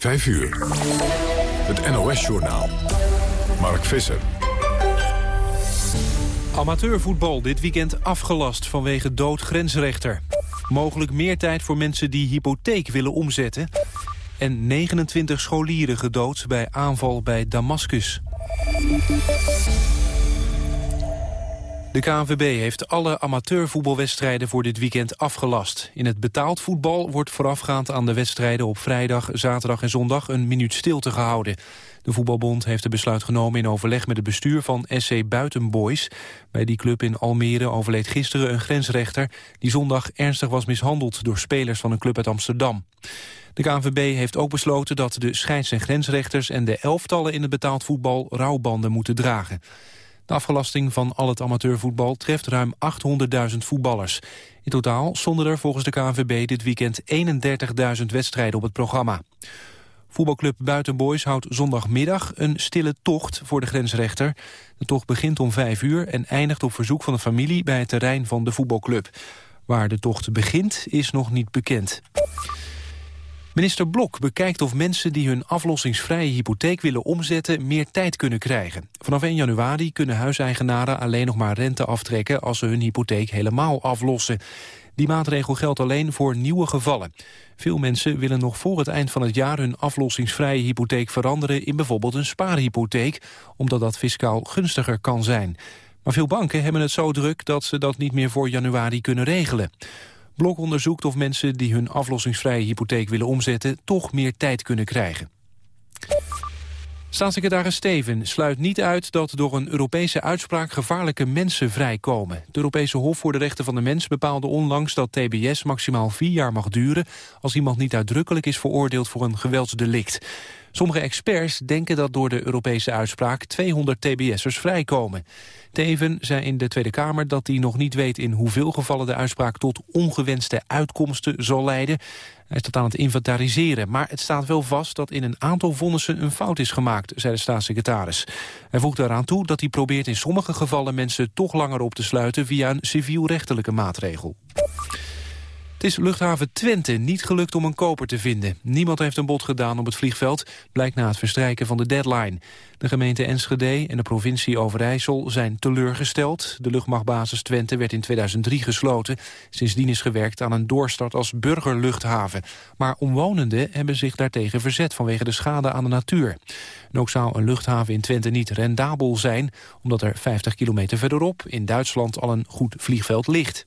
5 uur. Het NOS-journaal. Mark Visser. Amateurvoetbal dit weekend afgelast vanwege dood grensrechter. Mogelijk meer tijd voor mensen die hypotheek willen omzetten. En 29 scholieren gedood bij aanval bij Damascus. De KNVB heeft alle amateurvoetbalwedstrijden voor dit weekend afgelast. In het betaald voetbal wordt voorafgaand aan de wedstrijden op vrijdag, zaterdag en zondag een minuut stilte gehouden. De voetbalbond heeft het besluit genomen in overleg met het bestuur van SC Buitenboys. Bij die club in Almere overleed gisteren een grensrechter die zondag ernstig was mishandeld door spelers van een club uit Amsterdam. De KNVB heeft ook besloten dat de scheids- en grensrechters en de elftallen in het betaald voetbal rouwbanden moeten dragen. De afgelasting van al het amateurvoetbal treft ruim 800.000 voetballers. In totaal stonden er volgens de KNVB dit weekend 31.000 wedstrijden op het programma. Voetbalclub Buitenboys houdt zondagmiddag een stille tocht voor de grensrechter. De tocht begint om 5 uur en eindigt op verzoek van de familie bij het terrein van de voetbalclub. Waar de tocht begint is nog niet bekend. Minister Blok bekijkt of mensen die hun aflossingsvrije hypotheek willen omzetten meer tijd kunnen krijgen. Vanaf 1 januari kunnen huiseigenaren alleen nog maar rente aftrekken als ze hun hypotheek helemaal aflossen. Die maatregel geldt alleen voor nieuwe gevallen. Veel mensen willen nog voor het eind van het jaar hun aflossingsvrije hypotheek veranderen in bijvoorbeeld een spaarhypotheek, omdat dat fiscaal gunstiger kan zijn. Maar veel banken hebben het zo druk dat ze dat niet meer voor januari kunnen regelen. Blok onderzoekt of mensen die hun aflossingsvrije hypotheek willen omzetten... toch meer tijd kunnen krijgen. Staatssecretaris Steven sluit niet uit dat door een Europese uitspraak gevaarlijke mensen vrijkomen. Het Europese Hof voor de Rechten van de Mens bepaalde onlangs dat TBS maximaal vier jaar mag duren als iemand niet uitdrukkelijk is veroordeeld voor een geweldsdelict. Sommige experts denken dat door de Europese uitspraak 200 TBS'ers vrijkomen. Teven zei in de Tweede Kamer dat hij nog niet weet in hoeveel gevallen de uitspraak tot ongewenste uitkomsten zal leiden. Hij dat aan het inventariseren, maar het staat wel vast dat in een aantal vonnissen een fout is gemaakt, zei de staatssecretaris. Hij voegt daaraan toe dat hij probeert in sommige gevallen mensen toch langer op te sluiten via een civielrechtelijke maatregel. Het is luchthaven Twente niet gelukt om een koper te vinden. Niemand heeft een bod gedaan op het vliegveld, blijkt na het verstrijken van de deadline. De gemeente Enschede en de provincie Overijssel zijn teleurgesteld. De luchtmachtbasis Twente werd in 2003 gesloten. Sindsdien is gewerkt aan een doorstart als burgerluchthaven. Maar omwonenden hebben zich daartegen verzet vanwege de schade aan de natuur. En ook zou een luchthaven in Twente niet rendabel zijn... omdat er 50 kilometer verderop in Duitsland al een goed vliegveld ligt.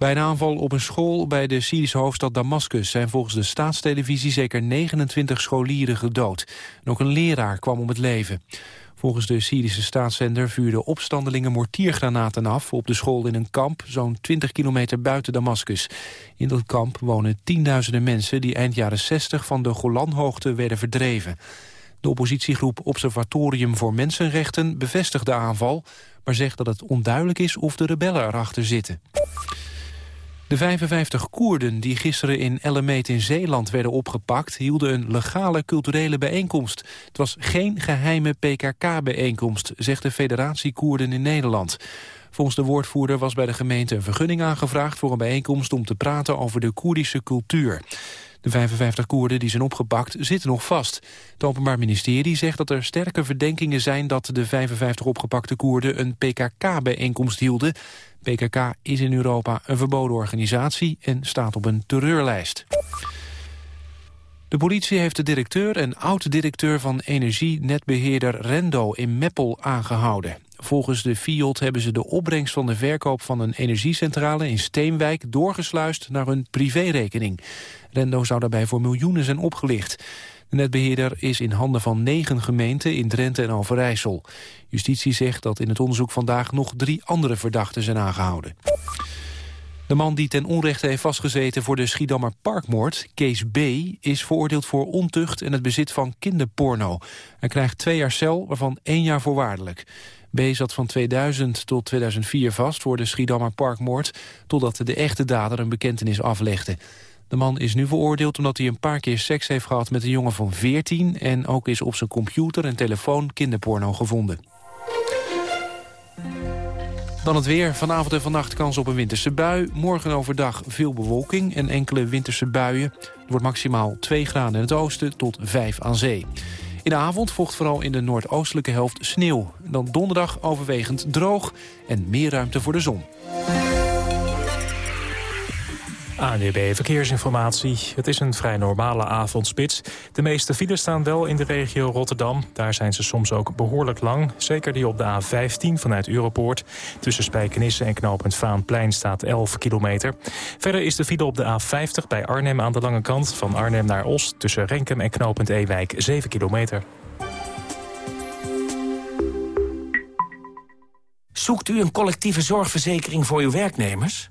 Bij een aanval op een school bij de Syrische hoofdstad Damascus... zijn volgens de staatstelevisie zeker 29 scholieren gedood. En ook een leraar kwam om het leven. Volgens de Syrische staatszender vuurden opstandelingen mortiergranaten af... op de school in een kamp zo'n 20 kilometer buiten Damascus. In dat kamp wonen tienduizenden mensen... die eind jaren 60 van de Golanhoogte werden verdreven. De oppositiegroep Observatorium voor Mensenrechten bevestigt de aanval... maar zegt dat het onduidelijk is of de rebellen erachter zitten. De 55 Koerden die gisteren in Ellemeet in Zeeland werden opgepakt... hielden een legale culturele bijeenkomst. Het was geen geheime PKK-bijeenkomst, zegt de Federatie Koerden in Nederland. Volgens de woordvoerder was bij de gemeente een vergunning aangevraagd... voor een bijeenkomst om te praten over de Koerdische cultuur. De 55 Koerden die zijn opgepakt zitten nog vast. Het Openbaar Ministerie zegt dat er sterke verdenkingen zijn... dat de 55 opgepakte Koerden een PKK-bijeenkomst hielden. PKK is in Europa een verboden organisatie en staat op een terreurlijst. De politie heeft de directeur en oud-directeur van energienetbeheerder Rendo in Meppel aangehouden. Volgens de FIOD hebben ze de opbrengst van de verkoop van een energiecentrale in Steenwijk doorgesluist naar hun privérekening. Rendo zou daarbij voor miljoenen zijn opgelicht. De netbeheerder is in handen van negen gemeenten in Drenthe en Overijssel. Justitie zegt dat in het onderzoek vandaag nog drie andere verdachten zijn aangehouden. De man die ten onrechte heeft vastgezeten voor de Schiedammer Parkmoord, Kees B., is veroordeeld voor ontucht en het bezit van kinderporno. Hij krijgt twee jaar cel, waarvan één jaar voorwaardelijk. B. zat van 2000 tot 2004 vast voor de Schiedammer Parkmoord... totdat de echte dader een bekentenis aflegde. De man is nu veroordeeld omdat hij een paar keer seks heeft gehad met een jongen van 14... en ook is op zijn computer en telefoon kinderporno gevonden. Dan het weer. Vanavond en vannacht kans op een winterse bui. Morgen overdag veel bewolking en enkele winterse buien. wordt maximaal 2 graden in het oosten tot 5 aan zee. In de avond volgt vooral in de noordoostelijke helft sneeuw. Dan donderdag overwegend droog en meer ruimte voor de zon. ANDB Verkeersinformatie. Het is een vrij normale avondspits. De meeste files staan wel in de regio Rotterdam. Daar zijn ze soms ook behoorlijk lang. Zeker die op de A15 vanuit Europoort. Tussen Spijkenisse en knooppunt Vaanplein staat 11 kilometer. Verder is de file op de A50 bij Arnhem aan de lange kant. Van Arnhem naar Os tussen Renkum en knooppunt Ewijk 7 kilometer. Zoekt u een collectieve zorgverzekering voor uw werknemers?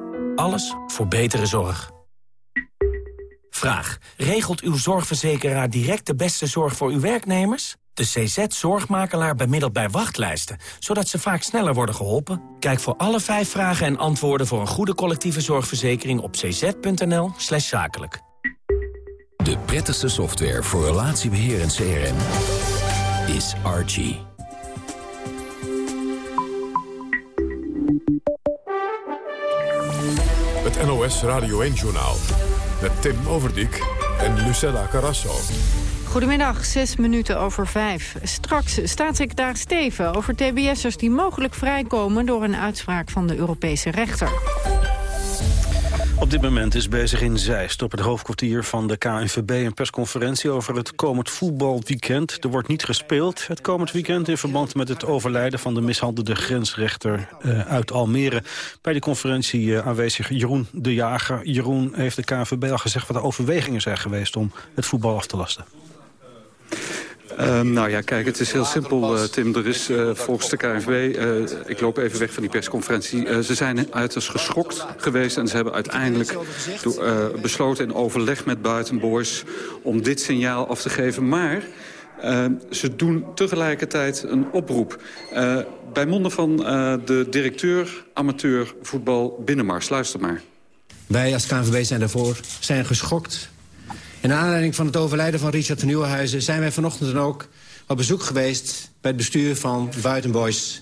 Alles voor betere zorg. Vraag. Regelt uw zorgverzekeraar direct de beste zorg voor uw werknemers? De CZ-zorgmakelaar bemiddelt bij wachtlijsten, zodat ze vaak sneller worden geholpen. Kijk voor alle vijf vragen en antwoorden voor een goede collectieve zorgverzekering op cz.nl slash zakelijk. De prettigste software voor relatiebeheer en CRM is Archie. NOS Radio 1-journaal. Met Tim Overdijk en Lucella Carrasso. Goedemiddag, zes minuten over vijf. Straks staatssecretaris Steven over tbs'ers die mogelijk vrijkomen... door een uitspraak van de Europese rechter. Op dit moment is bezig in Zeist op het hoofdkwartier van de KNVB... een persconferentie over het komend voetbalweekend. Er wordt niet gespeeld het komend weekend... in verband met het overlijden van de mishandelde grensrechter uh, uit Almere. Bij de conferentie uh, aanwezig Jeroen de Jager. Jeroen heeft de KNVB al gezegd wat de overwegingen zijn geweest... om het voetbal af te lasten. Uh, nou ja, kijk, het is heel simpel, uh, Tim. Er is uh, volgens de KNVB, uh, ik loop even weg van die persconferentie... ze zijn uiterst geschokt geweest en ze hebben uiteindelijk besloten... in overleg met Buitenboys om dit signaal af te geven. Maar ze doen tegelijkertijd een oproep. bij monden van de directeur amateur voetbal Binnenmars. Luister maar. Wij als KNVB zijn daarvoor, zijn geschokt in aanleiding van het overlijden van Richard Nieuwenhuizen... zijn wij vanochtend ook op bezoek geweest bij het bestuur van Buitenboys.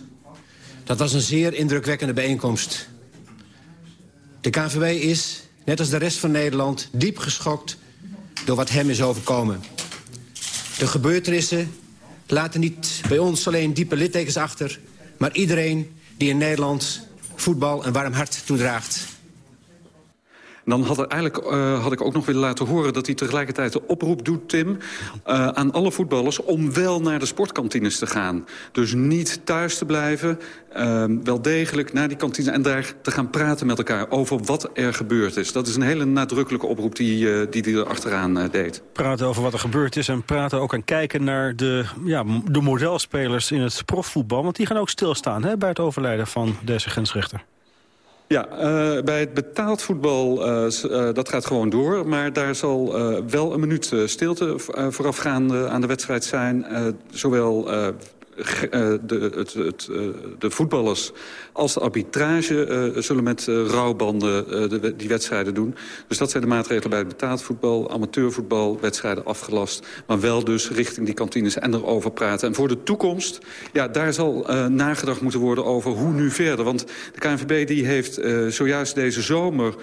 Dat was een zeer indrukwekkende bijeenkomst. De KNVB is, net als de rest van Nederland, diep geschokt... door wat hem is overkomen. De gebeurtenissen laten niet bij ons alleen diepe littekens achter... maar iedereen die in Nederland voetbal een warm hart toedraagt dan had, er eigenlijk, uh, had ik ook nog willen laten horen... dat hij tegelijkertijd de oproep doet, Tim... Uh, aan alle voetballers om wel naar de sportkantines te gaan. Dus niet thuis te blijven, uh, wel degelijk naar die kantine... en daar te gaan praten met elkaar over wat er gebeurd is. Dat is een hele nadrukkelijke oproep die hij die, die er achteraan deed. Praten over wat er gebeurd is en praten ook en kijken naar de, ja, de modelspelers in het profvoetbal. Want die gaan ook stilstaan hè, bij het overlijden van deze grensrechter. Ja, uh, bij het betaald voetbal, uh, dat gaat gewoon door. Maar daar zal wel een minuut stilte voorafgaande aan de wedstrijd zijn. zowel de, het, het, de voetballers als de arbitrage uh, zullen met rouwbanden de, die wedstrijden doen. Dus dat zijn de maatregelen bij het betaald voetbal, amateurvoetbal, wedstrijden afgelast. Maar wel dus richting die kantines en erover praten. En voor de toekomst, ja, daar zal nagedacht moeten worden over hoe nu verder. Want de KNVB die heeft zojuist deze zomer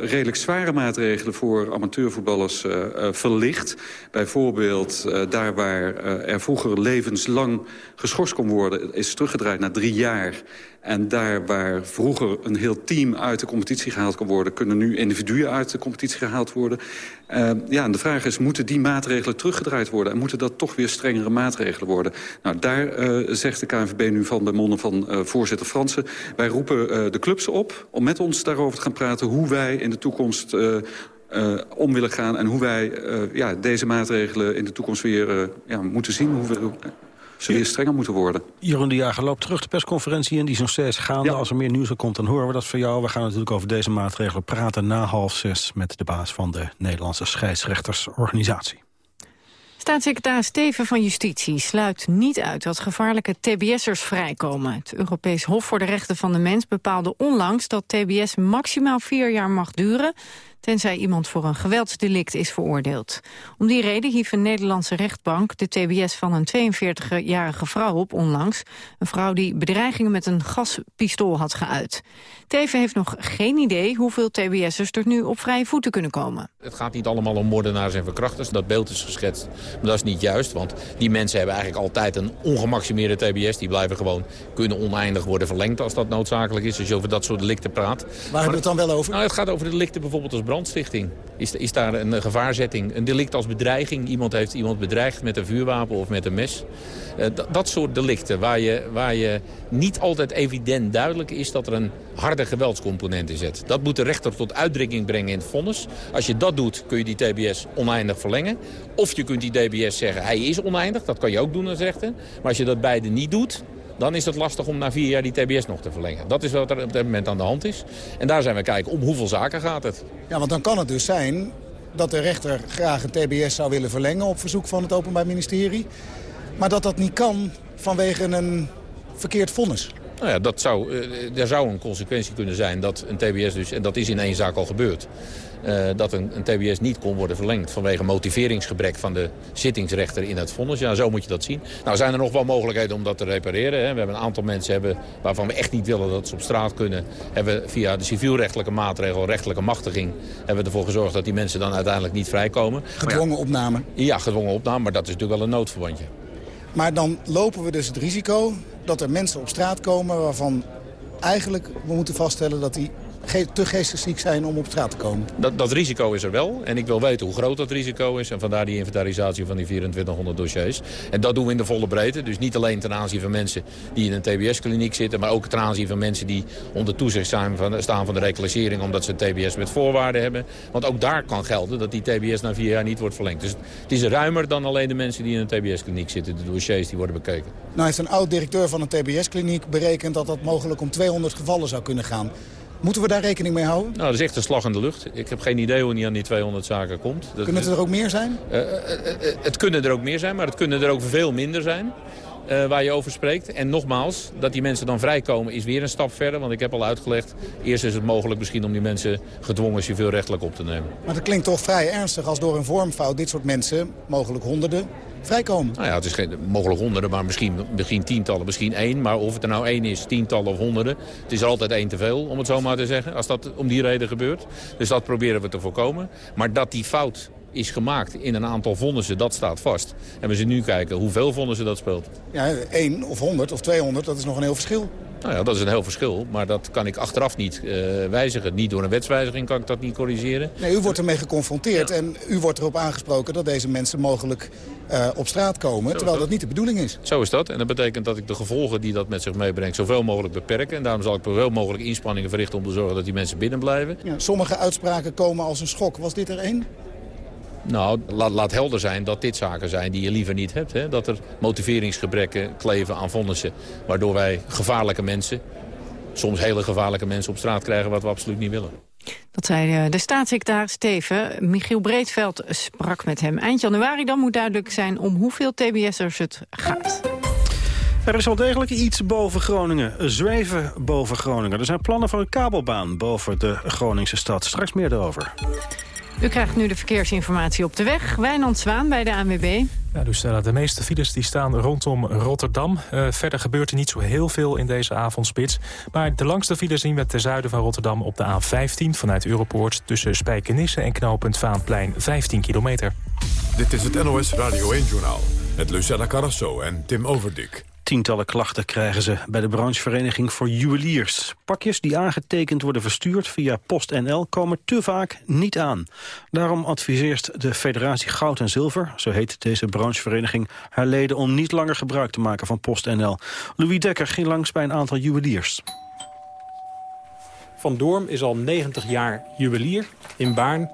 redelijk zware maatregelen voor amateurvoetballers verlicht. Bijvoorbeeld daar waar er vroeger levenslang geschorst kon worden... is teruggedraaid naar drie jaar. En daar waar vroeger een heel team uit de competitie gehaald kon worden... kunnen nu individuen uit de competitie gehaald worden. Uh, ja, en de vraag is, moeten die maatregelen teruggedraaid worden? En moeten dat toch weer strengere maatregelen worden? Nou, daar uh, zegt de KNVB nu van de monden van uh, voorzitter Fransen... wij roepen de clubs op om met ons daarover te gaan praten... hoe wij in de toekomst... Om willen gaan en hoe wij ja, deze maatregelen in de toekomst weer ja, moeten zien. Hoe we, ze weer strenger moeten worden. Jeroen de Jager loopt terug de persconferentie in. Die is nog steeds gaande. Als er meer nieuws komt, dan horen we dat van jou. We gaan natuurlijk over deze maatregelen praten na half zes... met de baas van de Nederlandse scheidsrechtersorganisatie. Staatssecretaris Steven van Justitie sluit niet uit dat gevaarlijke tbs'ers vrijkomen. Het Europees Hof voor de Rechten van de Mens bepaalde onlangs dat tbs maximaal vier jaar mag duren tenzij iemand voor een geweldsdelict is veroordeeld. Om die reden hief een Nederlandse rechtbank de tbs van een 42-jarige vrouw op onlangs. Een vrouw die bedreigingen met een gaspistool had geuit. Teven heeft nog geen idee hoeveel tbs'ers er nu op vrije voeten kunnen komen. Het gaat niet allemaal om moordenaars en verkrachters. Dat beeld is geschetst. Maar dat is niet juist, want die mensen hebben eigenlijk altijd een ongemaximeerde tbs. Die blijven gewoon kunnen oneindig worden verlengd als dat noodzakelijk is. Als je over dat soort delicten praat. Waar hebben we het dan wel over? Nou, het gaat over de delicten bijvoorbeeld als brandstichting. Is, is daar een gevaarzetting, een delict als bedreiging. Iemand heeft iemand bedreigd met een vuurwapen of met een mes. Uh, dat soort delicten waar je, waar je niet altijd evident duidelijk is dat er een harde geweldscomponent in zit. Dat moet de rechter tot uitdrukking brengen in het vonnis. Als je dat doet kun je die TBS oneindig verlengen. Of je kunt die TBS zeggen hij is oneindig, dat kan je ook doen als rechter. Maar als je dat beide niet doet, dan is het lastig om na vier jaar die TBS nog te verlengen. Dat is wat er op dit moment aan de hand is. En daar zijn we kijken, om hoeveel zaken gaat het? Ja, want dan kan het dus zijn dat de rechter graag een TBS zou willen verlengen... op verzoek van het Openbaar Ministerie. Maar dat dat niet kan vanwege een verkeerd vonnis. Nou ja, dat zou, er zou een consequentie kunnen zijn dat een TBS dus... en dat is in één zaak al gebeurd... Uh, dat een, een, TBS niet kon worden verlengd vanwege motiveringsgebrek van de zittingsrechter in het vonnis. Ja, zo moet je dat zien. Nou zijn er nog wel mogelijkheden om dat te repareren. Hè. We hebben een aantal mensen hebben, waarvan we echt niet willen dat ze op straat kunnen. Hebben via de civielrechtelijke maatregel, rechtelijke machtiging, hebben we ervoor gezorgd dat die mensen dan uiteindelijk niet vrijkomen. Gedwongen ja, opname? Ja, gedwongen opname, maar dat is natuurlijk wel een noodverbandje. Maar dan lopen we dus het risico dat er mensen op straat komen waarvan eigenlijk we moeten vaststellen dat die te geestesziek zijn om op straat te komen. Dat, dat risico is er wel. En ik wil weten hoe groot dat risico is. En vandaar die inventarisatie van die 2400 dossiers. En dat doen we in de volle breedte. Dus niet alleen ten aanzien van mensen die in een TBS-kliniek zitten... maar ook ten aanzien van mensen die onder toezicht zijn van, staan van de reclassering... omdat ze TBS met voorwaarden hebben. Want ook daar kan gelden dat die TBS na vier jaar niet wordt verlengd. Dus het is ruimer dan alleen de mensen die in een TBS-kliniek zitten. De dossiers die worden bekeken. Nou heeft een oud-directeur van een TBS-kliniek berekend... dat dat mogelijk om 200 gevallen zou kunnen gaan. Moeten we daar rekening mee houden? Nou, dat is echt een slag in de lucht. Ik heb geen idee hoe hij aan die 200 zaken komt. Dat, kunnen het er ook meer zijn? Uh, uh, uh, het kunnen er ook meer zijn, maar het kunnen er ook veel minder zijn. Uh, waar je over spreekt. En nogmaals, dat die mensen dan vrijkomen is weer een stap verder. Want ik heb al uitgelegd, eerst is het mogelijk misschien om die mensen gedwongen civielrechtelijk op te nemen. Maar dat klinkt toch vrij ernstig als door een vormfout dit soort mensen, mogelijk honderden, vrijkomen. Nou ja, het is geen, mogelijk honderden, maar misschien, misschien tientallen, misschien één. Maar of het er nou één is, tientallen of honderden, het is er altijd één te veel, om het zo maar te zeggen. Als dat om die reden gebeurt. Dus dat proberen we te voorkomen. Maar dat die fout is gemaakt in een aantal vonnissen, dat staat vast. En we zien nu kijken hoeveel vonnissen dat speelt. Ja, één of honderd of 200, dat is nog een heel verschil. Nou ja, dat is een heel verschil, maar dat kan ik achteraf niet uh, wijzigen. Niet door een wetswijziging kan ik dat niet corrigeren. Nee, u wordt ermee geconfronteerd ja. en u wordt erop aangesproken dat deze mensen mogelijk uh, op straat komen, terwijl dat. dat niet de bedoeling is. Zo is dat en dat betekent dat ik de gevolgen die dat met zich meebrengt zoveel mogelijk beperken. En daarom zal ik zoveel mogelijk inspanningen verrichten om te zorgen dat die mensen binnen blijven. Ja, sommige uitspraken komen als een schok. Was dit er één? Nou, laat, laat, helder zijn dat dit zaken zijn die je liever niet hebt. Hè? Dat er motiveringsgebrekken kleven aan vonnissen. Waardoor wij gevaarlijke mensen, soms hele gevaarlijke mensen op straat krijgen... wat we absoluut niet willen. Dat zei eh, de staatssecretaris Steven. Michiel Breedveld sprak met hem. Eind januari dan moet duidelijk zijn om hoeveel TBS'ers het gaat. Er is wel degelijk iets boven Groningen. Zweven boven Groningen. Er zijn plannen voor een kabelbaan boven de Groningse stad. Straks meer erover. U krijgt nu de verkeersinformatie op de weg. Wijnand Zwaan bij de ANWB. Ja, dus uh, de meeste files die staan rondom Rotterdam. Uh, verder gebeurt er niet zo heel veel in deze avondspits. Maar de langste files zien we ten zuiden van Rotterdam op de A15... vanuit Europoort tussen Spijkenisse en knooppunt Vaanplein 15 kilometer. Dit is het NOS Radio 1-journaal met Lucella Carrasso en Tim Overdik. Tientallen klachten krijgen ze bij de branchevereniging voor juweliers. Pakjes die aangetekend worden verstuurd via PostNL komen te vaak niet aan. Daarom adviseert de Federatie Goud en Zilver, zo heet deze branchevereniging, haar leden om niet langer gebruik te maken van PostNL. Louis Dekker ging langs bij een aantal juweliers. Van Doorm is al 90 jaar juwelier in Baarn.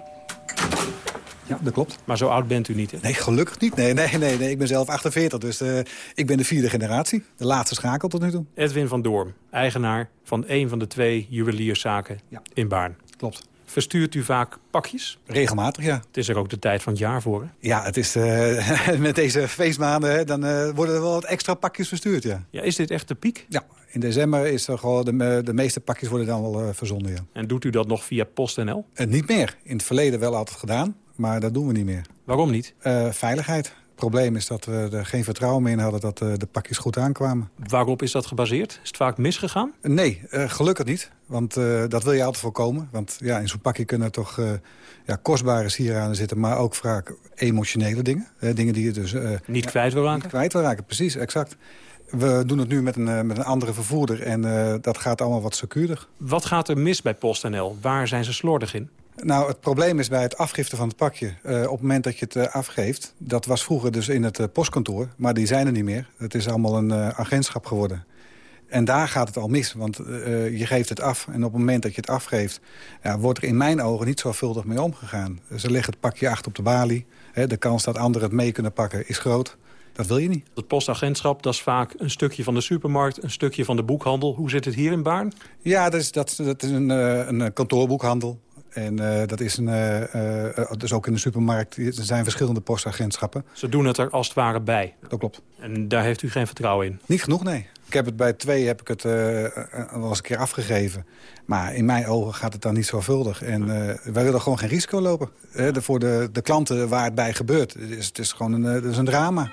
Ja, dat klopt. Maar zo oud bent u niet, hè? Nee, gelukkig niet. Nee, nee, nee, nee. ik ben zelf 48, dus uh, ik ben de vierde generatie. De laatste schakel tot nu toe. Edwin van Doorn, eigenaar van een van de twee juwelierszaken ja. in Baarn. Klopt. Verstuurt u vaak pakjes? Regelmatig, ja. Het is er ook de tijd van het jaar voor, hè? Ja, het is, uh, met deze feestmaanden dan uh, worden er wel wat extra pakjes verstuurd, ja. Ja, is dit echt de piek? Ja, in december is er gewoon de, de meeste pakjes worden dan wel uh, verzonden, ja. En doet u dat nog via PostNL? niet meer. In het verleden wel altijd gedaan, maar dat doen we niet meer. Waarom niet? veiligheid. Het probleem is dat we er geen vertrouwen meer in hadden dat de pakjes goed aankwamen. Waarop is dat gebaseerd? Is het vaak misgegaan? Nee, uh, gelukkig niet. Want dat wil je altijd voorkomen. Want ja, in zo'n pakje kunnen toch ja, kostbare sieraden zitten... maar ook vaak emotionele dingen. dingen die je dus... niet kwijt wil raken? Niet kwijt wil raken, precies, exact. We doen het nu met een, met een andere vervoerder en dat gaat allemaal wat secuurder. Wat gaat er mis bij PostNL? Waar zijn ze slordig in? Nou, het probleem is bij het afgiften van het pakje. Uh, op het moment dat je het uh, afgeeft... dat was vroeger dus in het uh, postkantoor, maar die zijn er niet meer. Het is allemaal een agentschap geworden. En daar gaat het al mis, want je geeft het af. En op het moment dat je het afgeeft... Ja, wordt er in mijn ogen niet zorgvuldig mee omgegaan. Ze leggen het pakje achter op de balie. Hè, de kans dat anderen het mee kunnen pakken is groot. Dat wil je niet. Het postagentschap, dat is vaak een stukje van de supermarkt... een stukje van de boekhandel. Hoe zit het hier in Baarn? Ja, dat is, dat, dat is een, een kantoorboekhandel. En uh, dat is een, uh, uh, dus ook in de supermarkt. Er zijn verschillende postagentschappen. Ze doen het er als het ware bij. Dat klopt. En daar heeft u geen vertrouwen in? Niet genoeg, nee. Ik heb het bij twee heb ik het wel eens een keer afgegeven. Maar in mijn ogen gaat het dan niet zorgvuldig. En wij willen gewoon geen risico lopen. De, voor de, de klanten waar het bij gebeurt. Het is, het is gewoon een, het is een drama.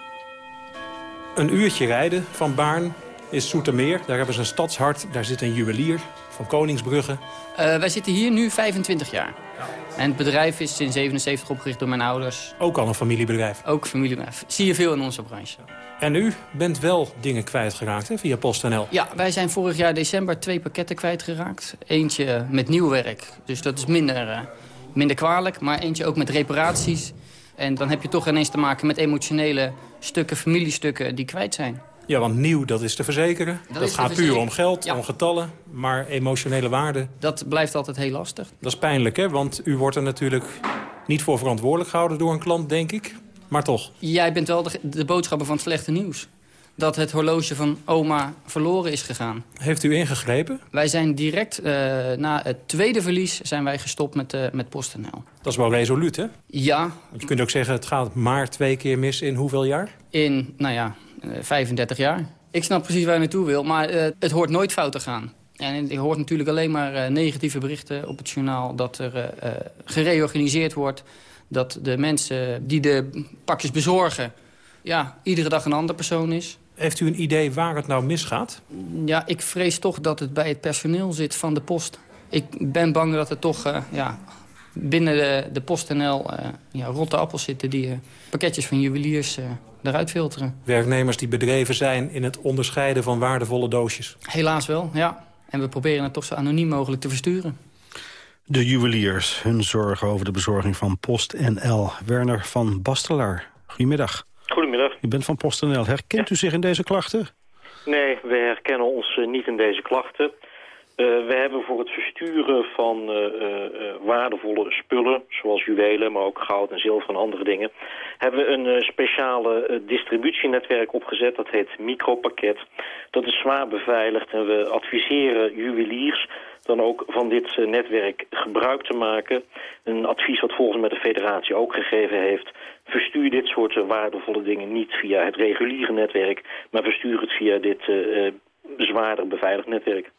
Een uurtje rijden van Baarn is Soetermeer. Daar hebben ze een stadshart. Daar zit een juwelier van Koningsbrugge. Uh, wij zitten hier nu 25 jaar. Ja. En het bedrijf is in 77 opgericht door mijn ouders. Ook al een familiebedrijf? Ook familiebedrijf. Zie je veel in onze branche. En u bent wel dingen kwijtgeraakt hè, via PostNL? Ja, wij zijn vorig jaar december twee pakketten kwijtgeraakt. Eentje met nieuw werk, dus dat is minder, uh, minder kwalijk. Maar eentje ook met reparaties. En dan heb je toch ineens te maken met emotionele stukken, familiestukken die kwijt zijn. Ja, want nieuw, dat is te verzekeren. Dat, dat gaat puur om geld, ja. om getallen. Maar emotionele waarde... Dat blijft altijd heel lastig. Dat is pijnlijk, hè? Want u wordt er natuurlijk niet voor verantwoordelijk gehouden door een klant, denk ik. Maar toch. Jij bent wel de, de boodschapper van het slechte nieuws. Dat het horloge van oma verloren is gegaan. Heeft u ingegrepen? Wij zijn direct uh, na het tweede verlies zijn wij gestopt met, uh, met PostNL. Dat is wel resoluut, hè? Ja. Want je kunt ook zeggen, het gaat maar twee keer mis in hoeveel jaar? In, nou ja, 35 jaar. Ik snap precies waar je naartoe wil, maar uh, het hoort nooit fout te gaan. En je hoort natuurlijk alleen maar uh, negatieve berichten op het journaal... dat er uh, gereorganiseerd wordt, dat de mensen die de pakjes bezorgen... ja, iedere dag een andere persoon is. Heeft u een idee waar het nou misgaat? Ja, ik vrees toch dat het bij het personeel zit van de post. Ik ben bang dat het toch ja, binnen de, de PostNL ja, rotte appels zitten... die pakketjes van juweliers eruit filteren. Werknemers die bedreven zijn in het onderscheiden van waardevolle doosjes? Helaas wel, ja. En we proberen het toch zo anoniem mogelijk te versturen. De juweliers, hun zorgen over de bezorging van PostNL. Werner van Bastelaar, goedemiddag. Goedemiddag. U bent van PostNL. Herkent u zich in deze klachten? Nee, we herkennen ons uh, niet in deze klachten. Uh, we hebben voor het versturen van uh, uh, waardevolle spullen, zoals juwelen, maar ook goud en zilver en andere dingen, hebben we een speciale distributienetwerk opgezet. Dat heet micropakket. Dat is zwaar beveiligd en we adviseren juweliers dan ook van dit netwerk gebruik te maken. Een advies wat volgens mij de federatie ook gegeven heeft. Verstuur dit soort waardevolle dingen niet via het reguliere netwerk, maar verstuur het via dit zwaarder beveiligd netwerk.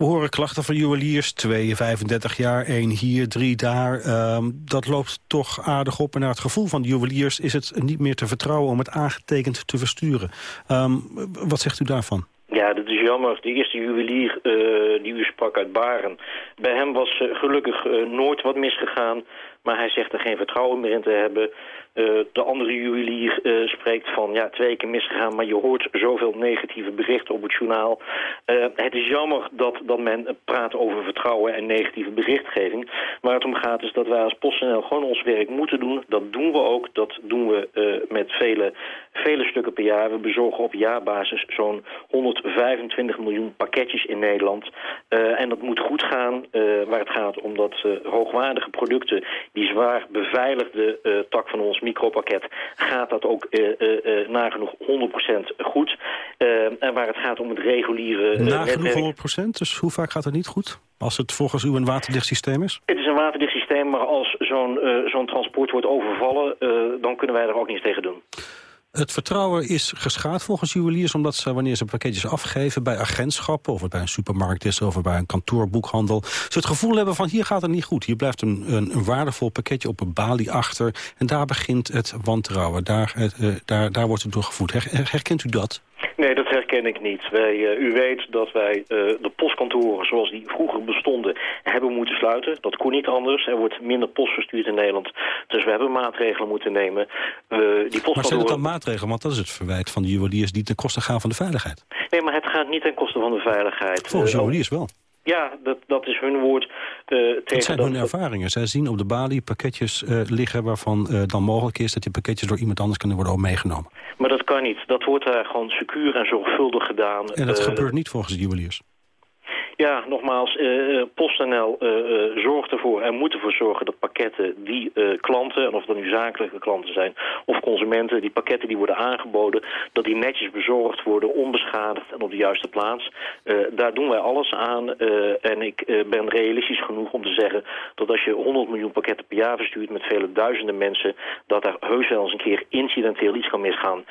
We horen klachten van juweliers, 2, 35 jaar, 1 hier, 3 daar. Um, dat loopt toch aardig op. En naar het gevoel van de juweliers is het niet meer te vertrouwen om het aangetekend te versturen. Um, wat zegt u daarvan? Ja, dat is jammer. De eerste juwelier uh, die u sprak uit Baren. Bij hem was uh, gelukkig uh, nooit wat misgegaan. Maar hij zegt er geen vertrouwen meer in te hebben. Uh, de andere juwelier uh, spreekt van ja, twee keer misgegaan, maar je hoort zoveel negatieve berichten op het journaal. Uh, het is jammer dat, dat men praat over vertrouwen en negatieve berichtgeving. Waar het om gaat is dat wij als PostNL gewoon ons werk moeten doen. Dat doen we ook. Dat doen we met vele, vele stukken per jaar. We bezorgen op jaarbasis zo'n 125 miljoen pakketjes in Nederland. en dat moet goed gaan waar het gaat om dat hoogwaardige producten die zwaar beveiligde uh, tak van ons micropakket gaat dat ook uh, nagenoeg 100% goed. en waar het gaat om het reguliere Nagenoeg 100%? Dus hoe vaak gaat het niet goed? Als het volgens u een waterdicht systeem is? Het is een waterdicht systeem, maar als zo'n zo'n transport wordt overvallen... dan kunnen wij er ook niets tegen doen. Het vertrouwen is geschaad volgens juweliers... omdat ze wanneer ze pakketjes afgeven bij agentschappen... of het bij een supermarkt is of bij een kantoorboekhandel... ze het gevoel hebben van hier gaat het niet goed. Hier blijft een, een, waardevol pakketje op een balie achter... en daar begint het wantrouwen. Daar, uh, daar, daar wordt het door gevoed. herkent u dat? Nee, dat herken ik niet. Wij, uh, u weet dat wij uh, de postkantoren zoals die vroeger bestonden hebben moeten sluiten. Dat kon niet anders. Er wordt minder post verstuurd in Nederland. Dus we hebben maatregelen moeten nemen. Uh, die postkantoren... Maar zijn het dan maatregelen? Want dat is het verwijt van de juweliers die ten koste gaan van de veiligheid. Nee, maar het gaat niet ten koste van de veiligheid. Volgens juweliers wel. Ja, dat, dat is hun woord uh, tegen... Het zijn hun ervaringen. Zij zien op de balie pakketjes uh, liggen waarvan uh, dan mogelijk is... dat die pakketjes door iemand anders kunnen worden meegenomen. Maar dat kan niet. Dat wordt daar gewoon secuur en zorgvuldig gedaan. En dat gebeurt niet volgens de juweliers? Ja, nogmaals, uh, PostNL uh, uh, zorgt ervoor en moet ervoor zorgen dat pakketten die klanten, en of dat nu zakelijke klanten zijn of consumenten, die pakketten die worden aangeboden, dat die netjes bezorgd worden, onbeschadigd en op de juiste plaats. daar doen wij alles aan en ik ben realistisch genoeg om te zeggen dat als je 100 miljoen pakketten per jaar verstuurt met vele duizenden mensen, dat daar heus wel eens een keer incidenteel iets kan misgaan.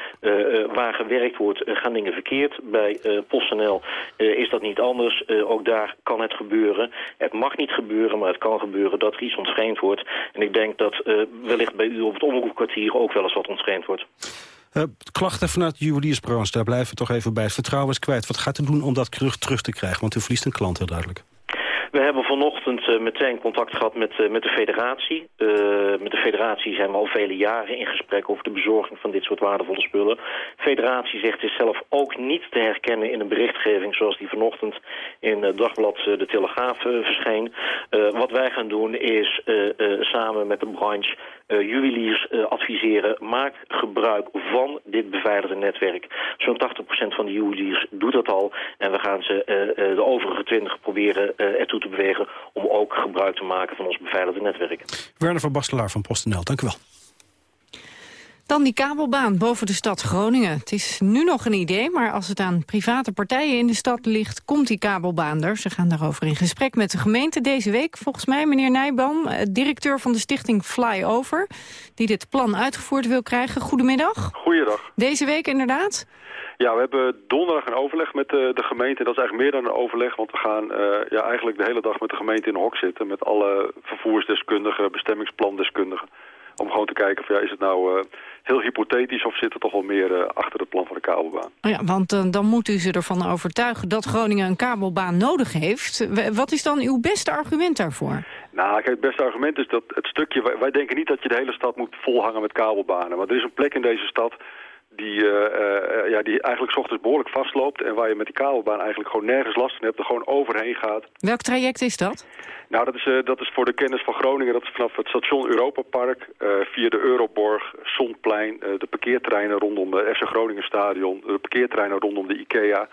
waar gewerkt wordt, gaan dingen verkeerd. Bij PostNL is dat niet anders. Ook daar kan het gebeuren. Het mag niet gebeuren, maar het kan gebeuren dat er iets ontvreemd wordt. En ik denk dat uh, wellicht bij u op het omroepkwartier ook wel eens wat ontvreemd wordt. Uh, klachten vanuit de juweliersbranche, daar blijven we toch even bij. Het vertrouwen is kwijt. Wat gaat u doen om dat terug te krijgen? Want u verliest een klant heel duidelijk. We hebben vanochtend uh, meteen contact gehad met, uh, met de federatie. Uh, met de federatie zijn we al vele jaren in gesprek over de bezorging van dit soort waardevolle spullen. De federatie zegt is zelf ook niet te herkennen in een berichtgeving zoals die vanochtend in het dagblad De Telegraaf verscheen. wat wij gaan doen is samen met de branche juweliers adviseren. Maak gebruik van dit beveiligde netwerk. Zo'n 80% van de juweliers doet dat al. En we gaan ze de overige 20 proberen ertoe te bewegen... om ook gebruik te maken van ons beveiligde netwerk. Werner van Bastelaar van PostNL, dank u wel. Dan die kabelbaan boven de stad Groningen. Het is nu nog een idee, maar als het aan private partijen in de stad ligt... komt die kabelbaan er. Ze gaan daarover in gesprek met de gemeente deze week. Volgens mij meneer Nijboom, eh, directeur van de stichting Flyover... die dit plan uitgevoerd wil krijgen. Goedemiddag. Goeiedag. Deze week inderdaad? Ja, we hebben donderdag een overleg met de, de gemeente. Dat is eigenlijk meer dan een overleg, want we gaan uh, ja, eigenlijk de hele dag met de gemeente in een hok zitten... met alle vervoersdeskundigen, bestemmingsplandeskundigen. Om gewoon te kijken, of, ja, is het nou uh, heel hypothetisch of zit er toch wel meer uh, achter het plan van de kabelbaan? Oh ja, want dan moet u ze ervan overtuigen dat Groningen een kabelbaan nodig heeft. Wat is dan uw beste argument daarvoor? Nou, kijk, het beste argument is dat het stukje... Wij, wij denken niet dat je de hele stad moet volhangen met kabelbanen. Maar er is een plek in deze stad die, uh, ja, die eigenlijk ochtends behoorlijk vastloopt... en waar je met die kabelbaan eigenlijk gewoon nergens last van hebt... er gewoon overheen gaat. Welk traject is dat? Nou, dat is, uh, dat is voor de kennis van Groningen. Dat is vanaf het station Europapark, via de Euroborg, Zondplein... de parkeerterreinen rondom de FC Groningen Stadion... de parkeerterreinen rondom de IKEA...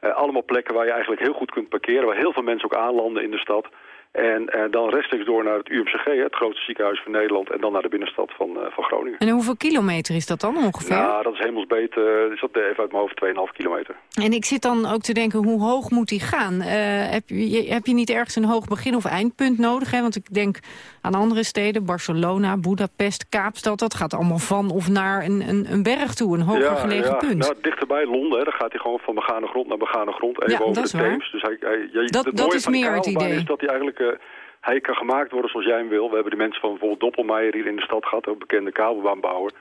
allemaal plekken waar je eigenlijk heel goed kunt parkeren... waar heel veel mensen ook aanlanden in de stad... En uh, dan rechtstreeks door naar het UMCG, het grootste ziekenhuis van Nederland... en dan naar de binnenstad van, uh, van Groningen. En hoeveel kilometer is dat dan ongeveer? Nou, dat is hemelsbeet. Uh, is dat even uit mijn hoofd 2,5 kilometer. En ik zit dan ook te denken, hoe hoog moet die gaan? heb, je, heb je niet ergens een hoog begin- of eindpunt nodig? Hè? Want ik denk aan andere steden, Barcelona, Budapest, Kaapstad... dat gaat allemaal van of naar een, een, een berg toe, een hoger gelegen ja. punt. Nou, dichterbij Londen, hè, dan gaat hij gewoon van begane grond naar begane grond... even ja, over de Theems. Dus hij, hij, hij, dat dat is meer het idee. is dat hij eigenlijk uh, hij kan gemaakt worden zoals jij hem wil. We hebben de mensen van bijvoorbeeld Doppelmeijer hier in de stad gehad, een bekende kabelbaanbouwer.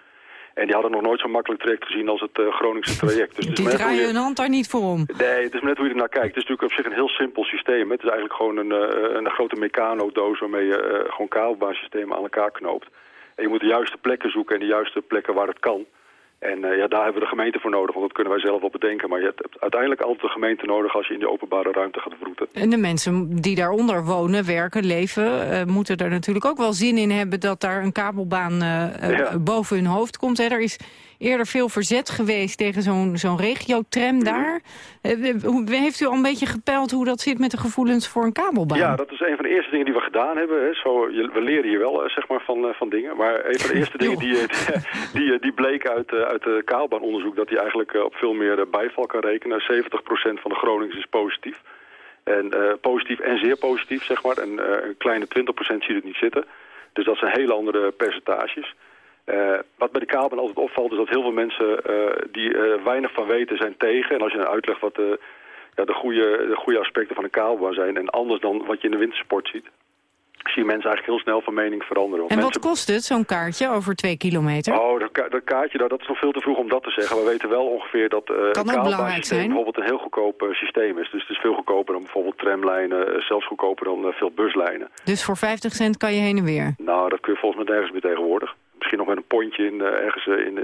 En die hadden nog nooit zo'n makkelijk traject gezien als het uh, Groningse traject. Dus die draaien hun hand daar niet voor om. Nee, het is net hoe je er naar kijkt. Het is natuurlijk op zich een heel simpel systeem. Het is eigenlijk gewoon een, uh, een grote mecano-doos waarmee je uh, gewoon kabelbaansystemen aan elkaar knoopt. En je moet de juiste plekken zoeken en de juiste plekken waar het kan. En uh, ja, daar hebben we de gemeente voor nodig, want dat kunnen wij zelf wel bedenken. Maar je hebt uiteindelijk altijd de gemeente nodig als je in die openbare ruimte gaat vroeten. En de mensen die daaronder wonen, werken, leven, uh, moeten er natuurlijk ook wel zin in hebben dat daar een kabelbaan uh, ja. boven hun hoofd komt. Hè. Er is eerder veel verzet geweest tegen zo'n zo'n regiotram daar. Eh, hoe- heeft u al een beetje gepeld hoe dat zit met de gevoelens voor een kabelbaan? Ja, dat is een van de eerste dingen die we gedaan hebben. Hè. Zo, we leren hier wel eh, zeg maar, van, eh, van dingen. Maar een van de eerste dingen die, eh, die, eh, die bleek uit, eh, uit de kaalbaanonderzoek... dat hij eigenlijk eh, op veel meer eh, bijval kan rekenen. 70% van de Groningers is positief. En eh, positief en zeer positief, zeg maar. En een kleine 20% ziet het niet zitten. Dus dat zijn hele andere percentages. Wat bij de kaalbaan altijd opvalt is dat heel veel mensen die weinig van weten zijn tegen. En als je dan uitlegt wat de, ja, de, goede, de goede aspecten van een kaalbaan zijn... en anders dan wat je in de wintersport ziet... zie je mensen eigenlijk heel snel van mening veranderen. En wat kost het, zo'n kaartje, over twee kilometer? Oh, dat, ka- dat kaartje, nou, dat is nog veel te vroeg om dat te zeggen. We weten wel ongeveer dat eh ook een belangrijk zijn. bijvoorbeeld een heel goedkoop eh, systeem is. Dus het is veel goedkoper dan bijvoorbeeld tramlijnen, eh, zelfs goedkoper dan veel buslijnen. Dus voor 50 cent kan je heen en weer. Nou, dat kun je volgens mij nergens meer tegenwoordig. Misschien nog met een pontje in, ergens in,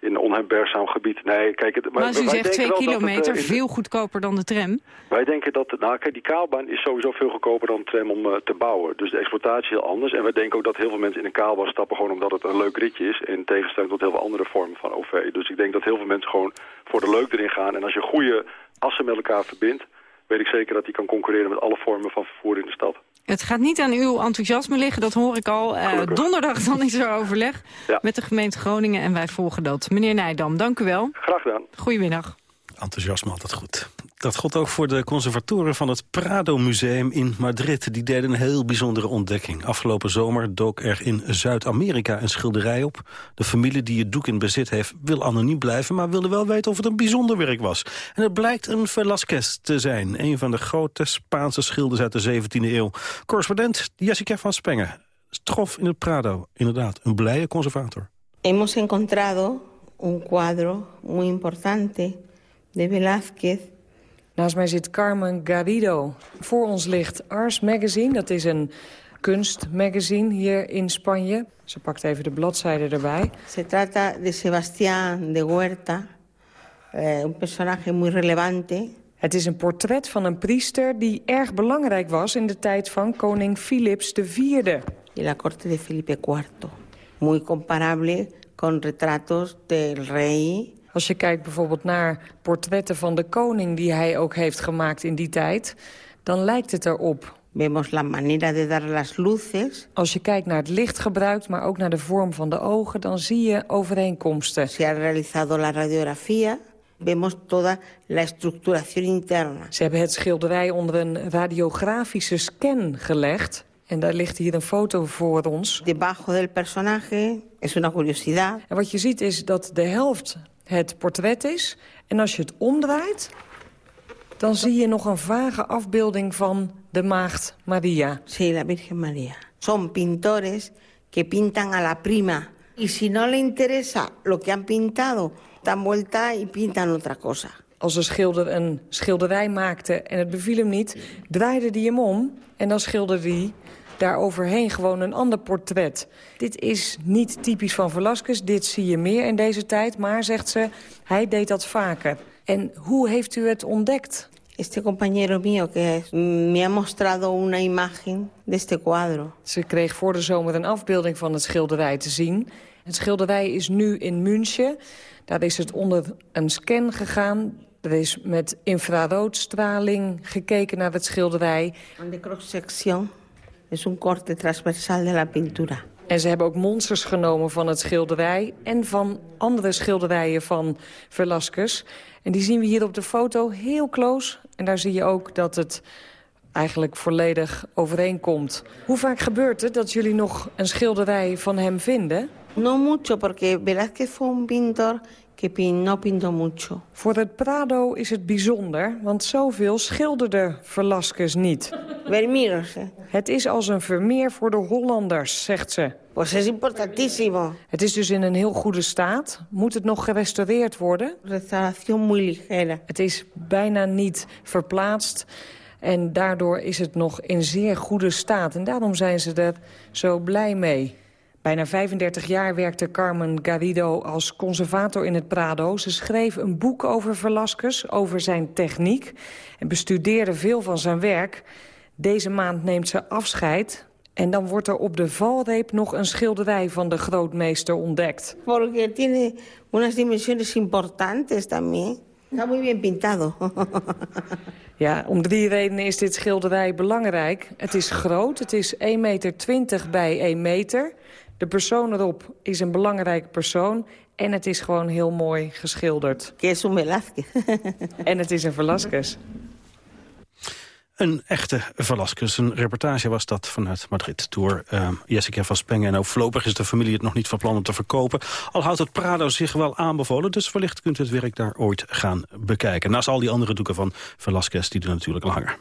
in een onheimbergzaam gebied. Nee, kijk, het, Maar als u zegt twee het, eh, kilometer, in- veel goedkoper dan de tram. wij denken dat, nou kijk, die kaalbaan is sowieso veel goedkoper dan een tram om eh, te bouwen. Dus de exploitatie is heel anders. En wij denken ook dat heel veel mensen in een kaalbaan stappen gewoon omdat het een leuk ritje is. In tegenstelling tot heel veel andere vormen van OV. Dus ik denk dat heel veel mensen gewoon voor de leuk erin gaan. En als je goede assen met elkaar verbindt, weet ik zeker dat die kan concurreren met alle vormen van vervoer in de stad. Het gaat niet aan uw enthousiasme liggen, dat hoor ik al. Eh, donderdag dan is er overleg Ja. met de gemeente Groningen en wij volgen dat. Meneer Nijdam, dank u wel. Graag gedaan. Goedemiddag. Enthousiasme altijd goed. Dat gold ook voor de conservatoren van het Prado Museum in Madrid. Die deden een heel bijzondere ontdekking. Afgelopen zomer dook er in Zuid-Amerika een schilderij op. De familie die het doek in bezit heeft wil anoniem blijven... maar wilde wel weten of het een bijzonder werk was. En het blijkt een Velázquez te zijn. Een van de grote Spaanse schilders uit de 17e eeuw. Correspondent Jessica van Spengen trof in het Prado inderdaad een blije conservator. Hemos encontrado un cuadro muy importante de Velázquez. Naast mij zit Carmen Garrido. Voor ons ligt Ars Magazine. Dat is een kunstmagazine hier in Spanje. Ze pakt even de bladzijde erbij. Se trata de Sebastián de Huerta, eh, un personaje muy relevante. Het is een portret van een priester die erg belangrijk was... in de tijd van koning Philips IV. y la corte de Felipe IV. Muy comparable con retratos del rey. Als je kijkt bijvoorbeeld naar portretten van de koning... die hij ook heeft gemaakt in die tijd, dan lijkt het erop. Vemos la manera de dar las luces. Als je kijkt naar het lichtgebruik, maar ook naar de vorm van de ogen... dan zie je overeenkomsten. Se ha realizado la radiografía. Vemos toda la estructuración interna. Ze hebben het schilderij onder een radiografische scan gelegd. En daar ligt hier een foto voor ons. Debajo del personaje es una curiosidad. En wat je ziet is dat de helft het portret is. En als je het omdraait, dan zie je nog een vage afbeelding van de maagd Maria. Sí, la Virgen María. Son pintores que pintan a la prima. Y si no le interesa lo que han pintado, dan vuelta y pintan otra cosa. Als een schilder een schilderij maakte en het beviel hem niet... draaide hij hem om en dan schilderde hij daar overheen gewoon een ander portret. Dit is niet typisch van Velasquez, dit zie je meer in deze tijd... maar, zegt ze, hij deed dat vaker. En hoe heeft u het ontdekt? Este compañero mío que me ha mostrado una imagen de este cuadro. Ze kreeg voor de zomer een afbeelding van het schilderij te zien. Het schilderij is nu in München. Daar is het onder een scan gegaan. Er is met infraroodstraling gekeken naar het schilderij. De cross-sección es un corte transversal de la pintura. En ze hebben ook monsters genomen van het schilderij... en van andere schilderijen van Velasquez. En die zien we hier op de foto heel close. En daar zie je ook dat het eigenlijk volledig overeenkomt. Hoe vaak gebeurt het dat jullie nog een schilderij van hem vinden? No mucho, porque Velázquez fue un pintor Voor het Prado is het bijzonder, want zoveel schilderde Velasquez niet. Het is als een vermeer voor de Hollanders, zegt ze. Pues es importantísimo. Het is dus in een heel goede staat. Moet het nog gerestaureerd worden? Restauración muy ligera. Het is bijna niet verplaatst. En daardoor is het nog in zeer goede staat. En daarom zijn ze er zo blij mee. Bijna 35 jaar werkte Carmen Garrido als conservator in het Prado. Ze schreef een boek over Velasquez, over zijn techniek... en bestudeerde veel van zijn werk. Deze maand neemt ze afscheid. En dan wordt er op de valreep nog een schilderij van de grootmeester ontdekt. Porque tiene unas dimensiones importantes también. Está muy bien pintado. Ja, om drie redenen is dit schilderij belangrijk. Het is groot, het is 1,20 meter bij 1 meter. De persoon erop is een belangrijke persoon. En het is gewoon heel mooi geschilderd. Que es un Velázquez. en het is een Velasquez. Een echte Velasquez. Een reportage was dat vanuit Madrid door uh, Jessica van Spengen. En ook voorlopig is de familie het nog niet van plan om te verkopen. Al houdt het Prado zich wel aanbevolen. Dus wellicht kunt u het werk daar ooit gaan bekijken. Naast al die andere doeken van Velasquez die er natuurlijk langer.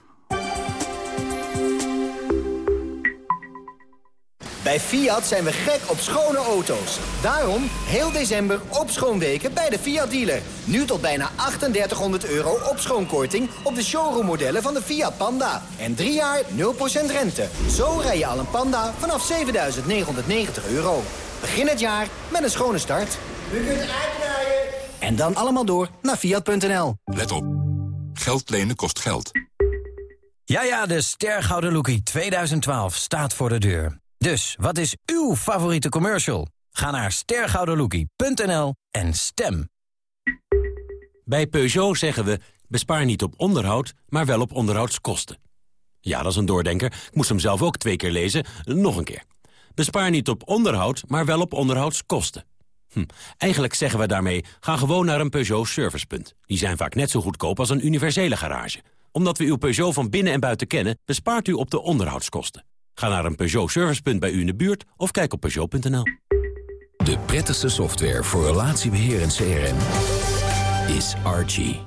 Bij Fiat zijn we gek op schone auto's. Daarom heel december op schoonweken bij de Fiat dealer. Nu tot bijna 3800 euro op schoonkorting op de showroommodellen van de Fiat Panda. En drie jaar 0% rente. Zo rij je al een Panda vanaf 7990 euro. Begin het jaar met een schone start. U kunt uitrijden. En dan allemaal door naar Fiat.nl. Let op. Geld lenen kost geld. Ja, ja, de Stergouden Lookie 2012 staat voor de deur. Dus, wat is uw favoriete commercial? Ga naar stergoudenlookie.nl en stem. Bij Peugeot zeggen we, bespaar niet op onderhoud, maar wel op onderhoudskosten. Ja, dat is een doordenker. Ik moest hem zelf ook twee keer lezen. Nog een keer. Bespaar niet op onderhoud, maar wel op onderhoudskosten. Hm. Eigenlijk zeggen we daarmee, ga gewoon naar een Peugeot servicepunt. Die zijn vaak net zo goedkoop als een universele garage. Omdat we uw Peugeot van binnen en buiten kennen, bespaart u op de onderhoudskosten. Ga naar een Peugeot servicepunt bij u in de buurt of kijk op Peugeot.nl. De prettigste software voor relatiebeheer en CRM is Archie.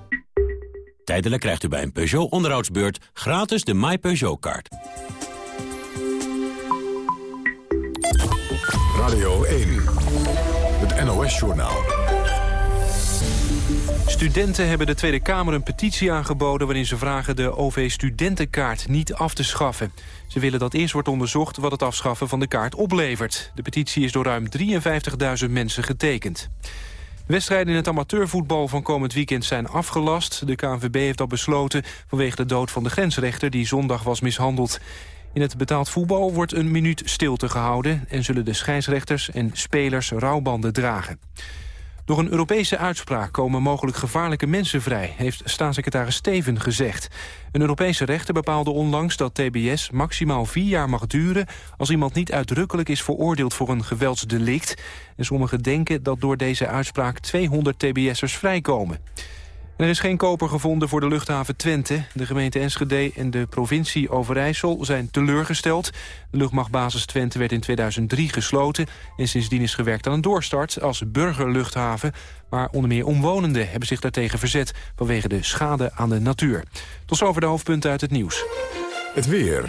Tijdelijk krijgt u bij een Peugeot onderhoudsbeurt gratis de My Peugeot kaart. Radio 1, het NOS-journaal. Studenten hebben de Tweede Kamer een petitie aangeboden... waarin ze vragen de OV-studentenkaart niet af te schaffen. Ze willen dat eerst wordt onderzocht wat het afschaffen van de kaart oplevert. De petitie is door ruim 53.000 mensen getekend. De wedstrijden in het amateurvoetbal van komend weekend zijn afgelast. De KNVB heeft dat besloten vanwege de dood van de grensrechter... die zondag was mishandeld. In het betaald voetbal wordt een minuut stilte gehouden... en zullen de scheidsrechters en spelers rouwbanden dragen. Door een Europese uitspraak komen mogelijk gevaarlijke mensen vrij... heeft staatssecretaris Steven gezegd. Een Europese rechter bepaalde onlangs dat TBS maximaal vier jaar mag duren... als iemand niet uitdrukkelijk is veroordeeld voor een geweldsdelict. En sommigen denken dat door deze uitspraak 200 TBS'ers vrijkomen. Er is geen koper gevonden voor de luchthaven Twente. De gemeente Enschede en de provincie Overijssel zijn teleurgesteld. De luchtmachtbasis Twente werd in 2003 gesloten... en sindsdien is gewerkt aan een doorstart als burgerluchthaven. Maar onder meer omwonenden hebben zich daartegen verzet... vanwege de schade aan de natuur. Tot zover de hoofdpunten uit het nieuws. Het weer.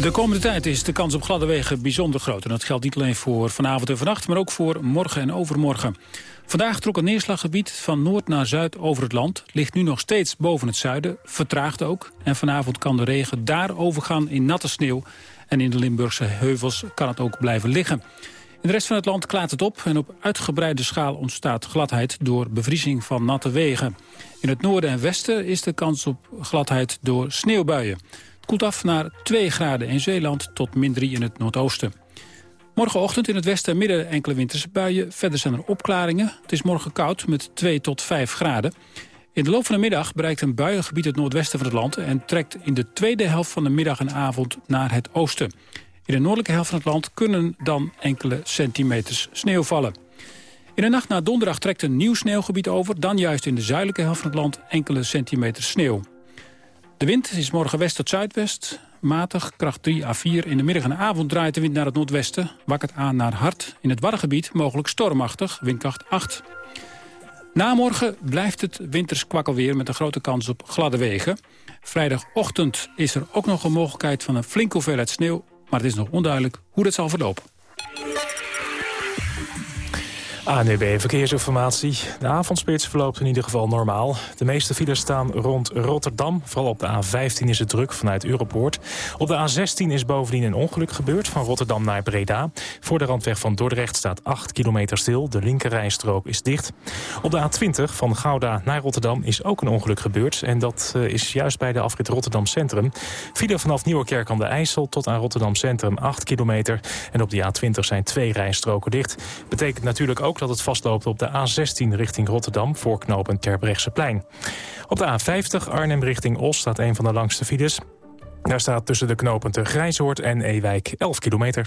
De komende tijd is de kans op gladde wegen bijzonder groot. En dat geldt niet alleen voor vanavond en vannacht, maar ook voor morgen en overmorgen. Vandaag trok een neerslaggebied van noord naar zuid over het land. Ligt nu nog steeds boven het zuiden, vertraagt ook. En vanavond kan de regen daar overgaan in natte sneeuw. En in de Limburgse heuvels kan het ook blijven liggen. In de rest van het land klaart het op en op uitgebreide schaal ontstaat gladheid door bevriezing van natte wegen. In het noorden en westen is de kans op gladheid door sneeuwbuien. Het koelt af naar 2 graden in Zeeland tot min 3 in het noordoosten. Morgenochtend in het westen en midden enkele winterse buien. Verder zijn er opklaringen. Het is morgen koud met 2 tot 5 graden. In de loop van de middag bereikt een buiengebied het noordwesten van het land... en trekt in de tweede helft van de middag en avond naar het oosten. In de noordelijke helft van het land kunnen dan enkele centimeters sneeuw vallen. In de nacht na donderdag trekt een nieuw sneeuwgebied over... dan juist in de zuidelijke helft van het land enkele centimeters sneeuw. De wind is morgen west tot zuidwest matig, kracht 3 à 4. In de middag en avond draait de wind naar het noordwesten. Wakkert aan naar hard. In het Waddengebied mogelijk stormachtig, windkracht 8. Na morgen blijft het winters kwakkelweer met een grote kans op gladde wegen. Vrijdagochtend is er ook nog een mogelijkheid van een flinke hoeveelheid sneeuw... maar het is nog onduidelijk hoe dat zal verlopen. ANUB Verkeersinformatie. De avondspits verloopt in ieder geval normaal. De meeste files staan rond Rotterdam. Vooral op de A15 is het druk vanuit Europoort. Op de A16 is bovendien een ongeluk gebeurd van Rotterdam naar Breda. Voor de randweg van Dordrecht staat 8 kilometer stil. De linkerrijstrook is dicht. Op de A20 van Gouda naar Rotterdam is ook een ongeluk gebeurd. En dat eh, is juist bij de afrit Rotterdam Centrum. File vanaf Nieuwerkerk aan de IJssel tot aan Rotterdam Centrum 8 kilometer. En op die A20 zijn twee rijstroken dicht. Betekent natuurlijk ook dat het vastloopt op de A16 richting Rotterdam... voor knooppunt Terbrechtseplein. Op de A50 Arnhem richting Os staat een van de langste files. Daar staat tussen de knooppunten Grijzoord en Ewijk 11 kilometer.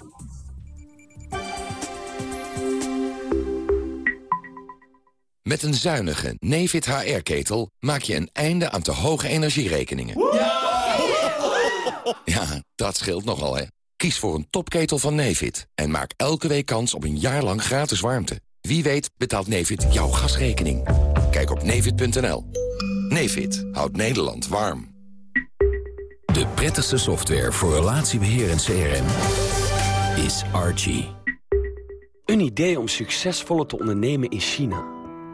Met een zuinige Nefit HR-ketel maak je een einde aan te hoge energierekeningen. Ja, dat scheelt nogal, hè. Kies voor een topketel van Nefit en maak elke week kans op een jaar lang gratis warmte. Wie weet betaalt Nefit jouw gasrekening. Kijk op nefit.nl. Nefit houdt Nederland warm. De prettigste software voor relatiebeheer en CRM is Archie. Een idee om succesvoller te ondernemen in China.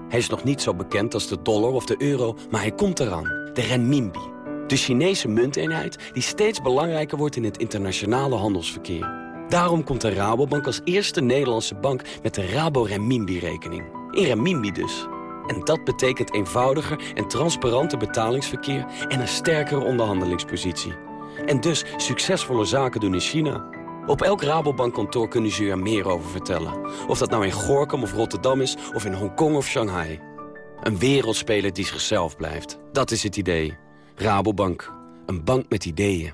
Hij is nog niet zo bekend als de dollar of de euro, maar hij komt eraan. De renminbi. De Chinese munteenheid die steeds belangrijker wordt in het internationale handelsverkeer. Daarom komt de Rabobank als eerste Nederlandse bank met de Rabo Renminbi-rekening. In renminbi dus. En dat betekent eenvoudiger en transparanter betalingsverkeer en een sterkere onderhandelingspositie. En dus succesvolle zaken doen in China. Op elk Rabobankkantoor kunnen ze u er meer over vertellen. Of dat nou in Gorkum of Rotterdam is, of in Hongkong of Shanghai. Een wereldspeler die zichzelf blijft. Dat is het idee. Rabobank. Een bank met ideeën.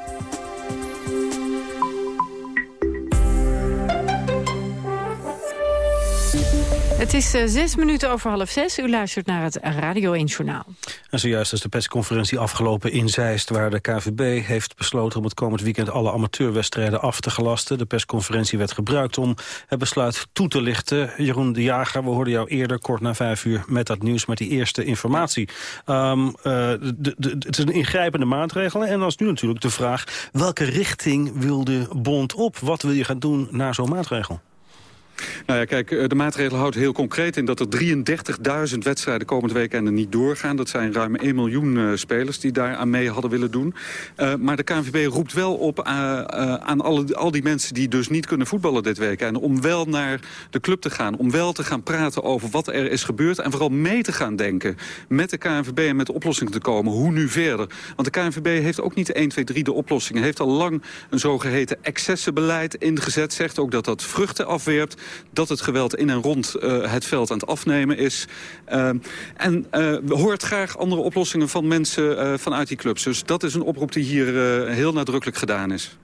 Het is uh, zes minuten over half zes. U luistert naar het Radio 1 Journaal. En zojuist is de persconferentie afgelopen in Zeist... waar de KVB heeft besloten om het komend weekend... alle amateurwedstrijden af te gelasten. De persconferentie werd gebruikt om het besluit toe te lichten. Jeroen de Jager, we hoorden jou eerder, kort na vijf uur... met dat nieuws, met die eerste informatie. De, de, het is een ingrijpende maatregel. En dan is nu natuurlijk de vraag... welke richting wil de bond op? Wat wil je gaan doen na zo'n maatregel? Nou ja, kijk, eh, de maatregel houdt heel concreet in dat er 33.000 wedstrijden komend weekend niet doorgaan. Dat zijn ruim 1 miljoen uh, spelers die daar aan mee hadden willen doen. Uh, maar de KNVB roept wel op aan alle, al die mensen die dus niet kunnen voetballen dit weekend... om wel naar de club te gaan, om wel te gaan praten over wat er is gebeurd... en vooral mee te gaan denken met de KNVB en met oplossingen te komen. Hoe nu verder? Want de KNVB heeft ook niet 1, 2, 3 de oplossingen. heeft al lang een zogeheten excessenbeleid ingezet. Zegt ook dat dat vruchten afwerpt dat het geweld in en rond uh, het veld aan het afnemen is. Uh, en uh, hoort graag andere oplossingen van mensen vanuit die clubs. Dus dat is een oproep die hier heel nadrukkelijk gedaan is.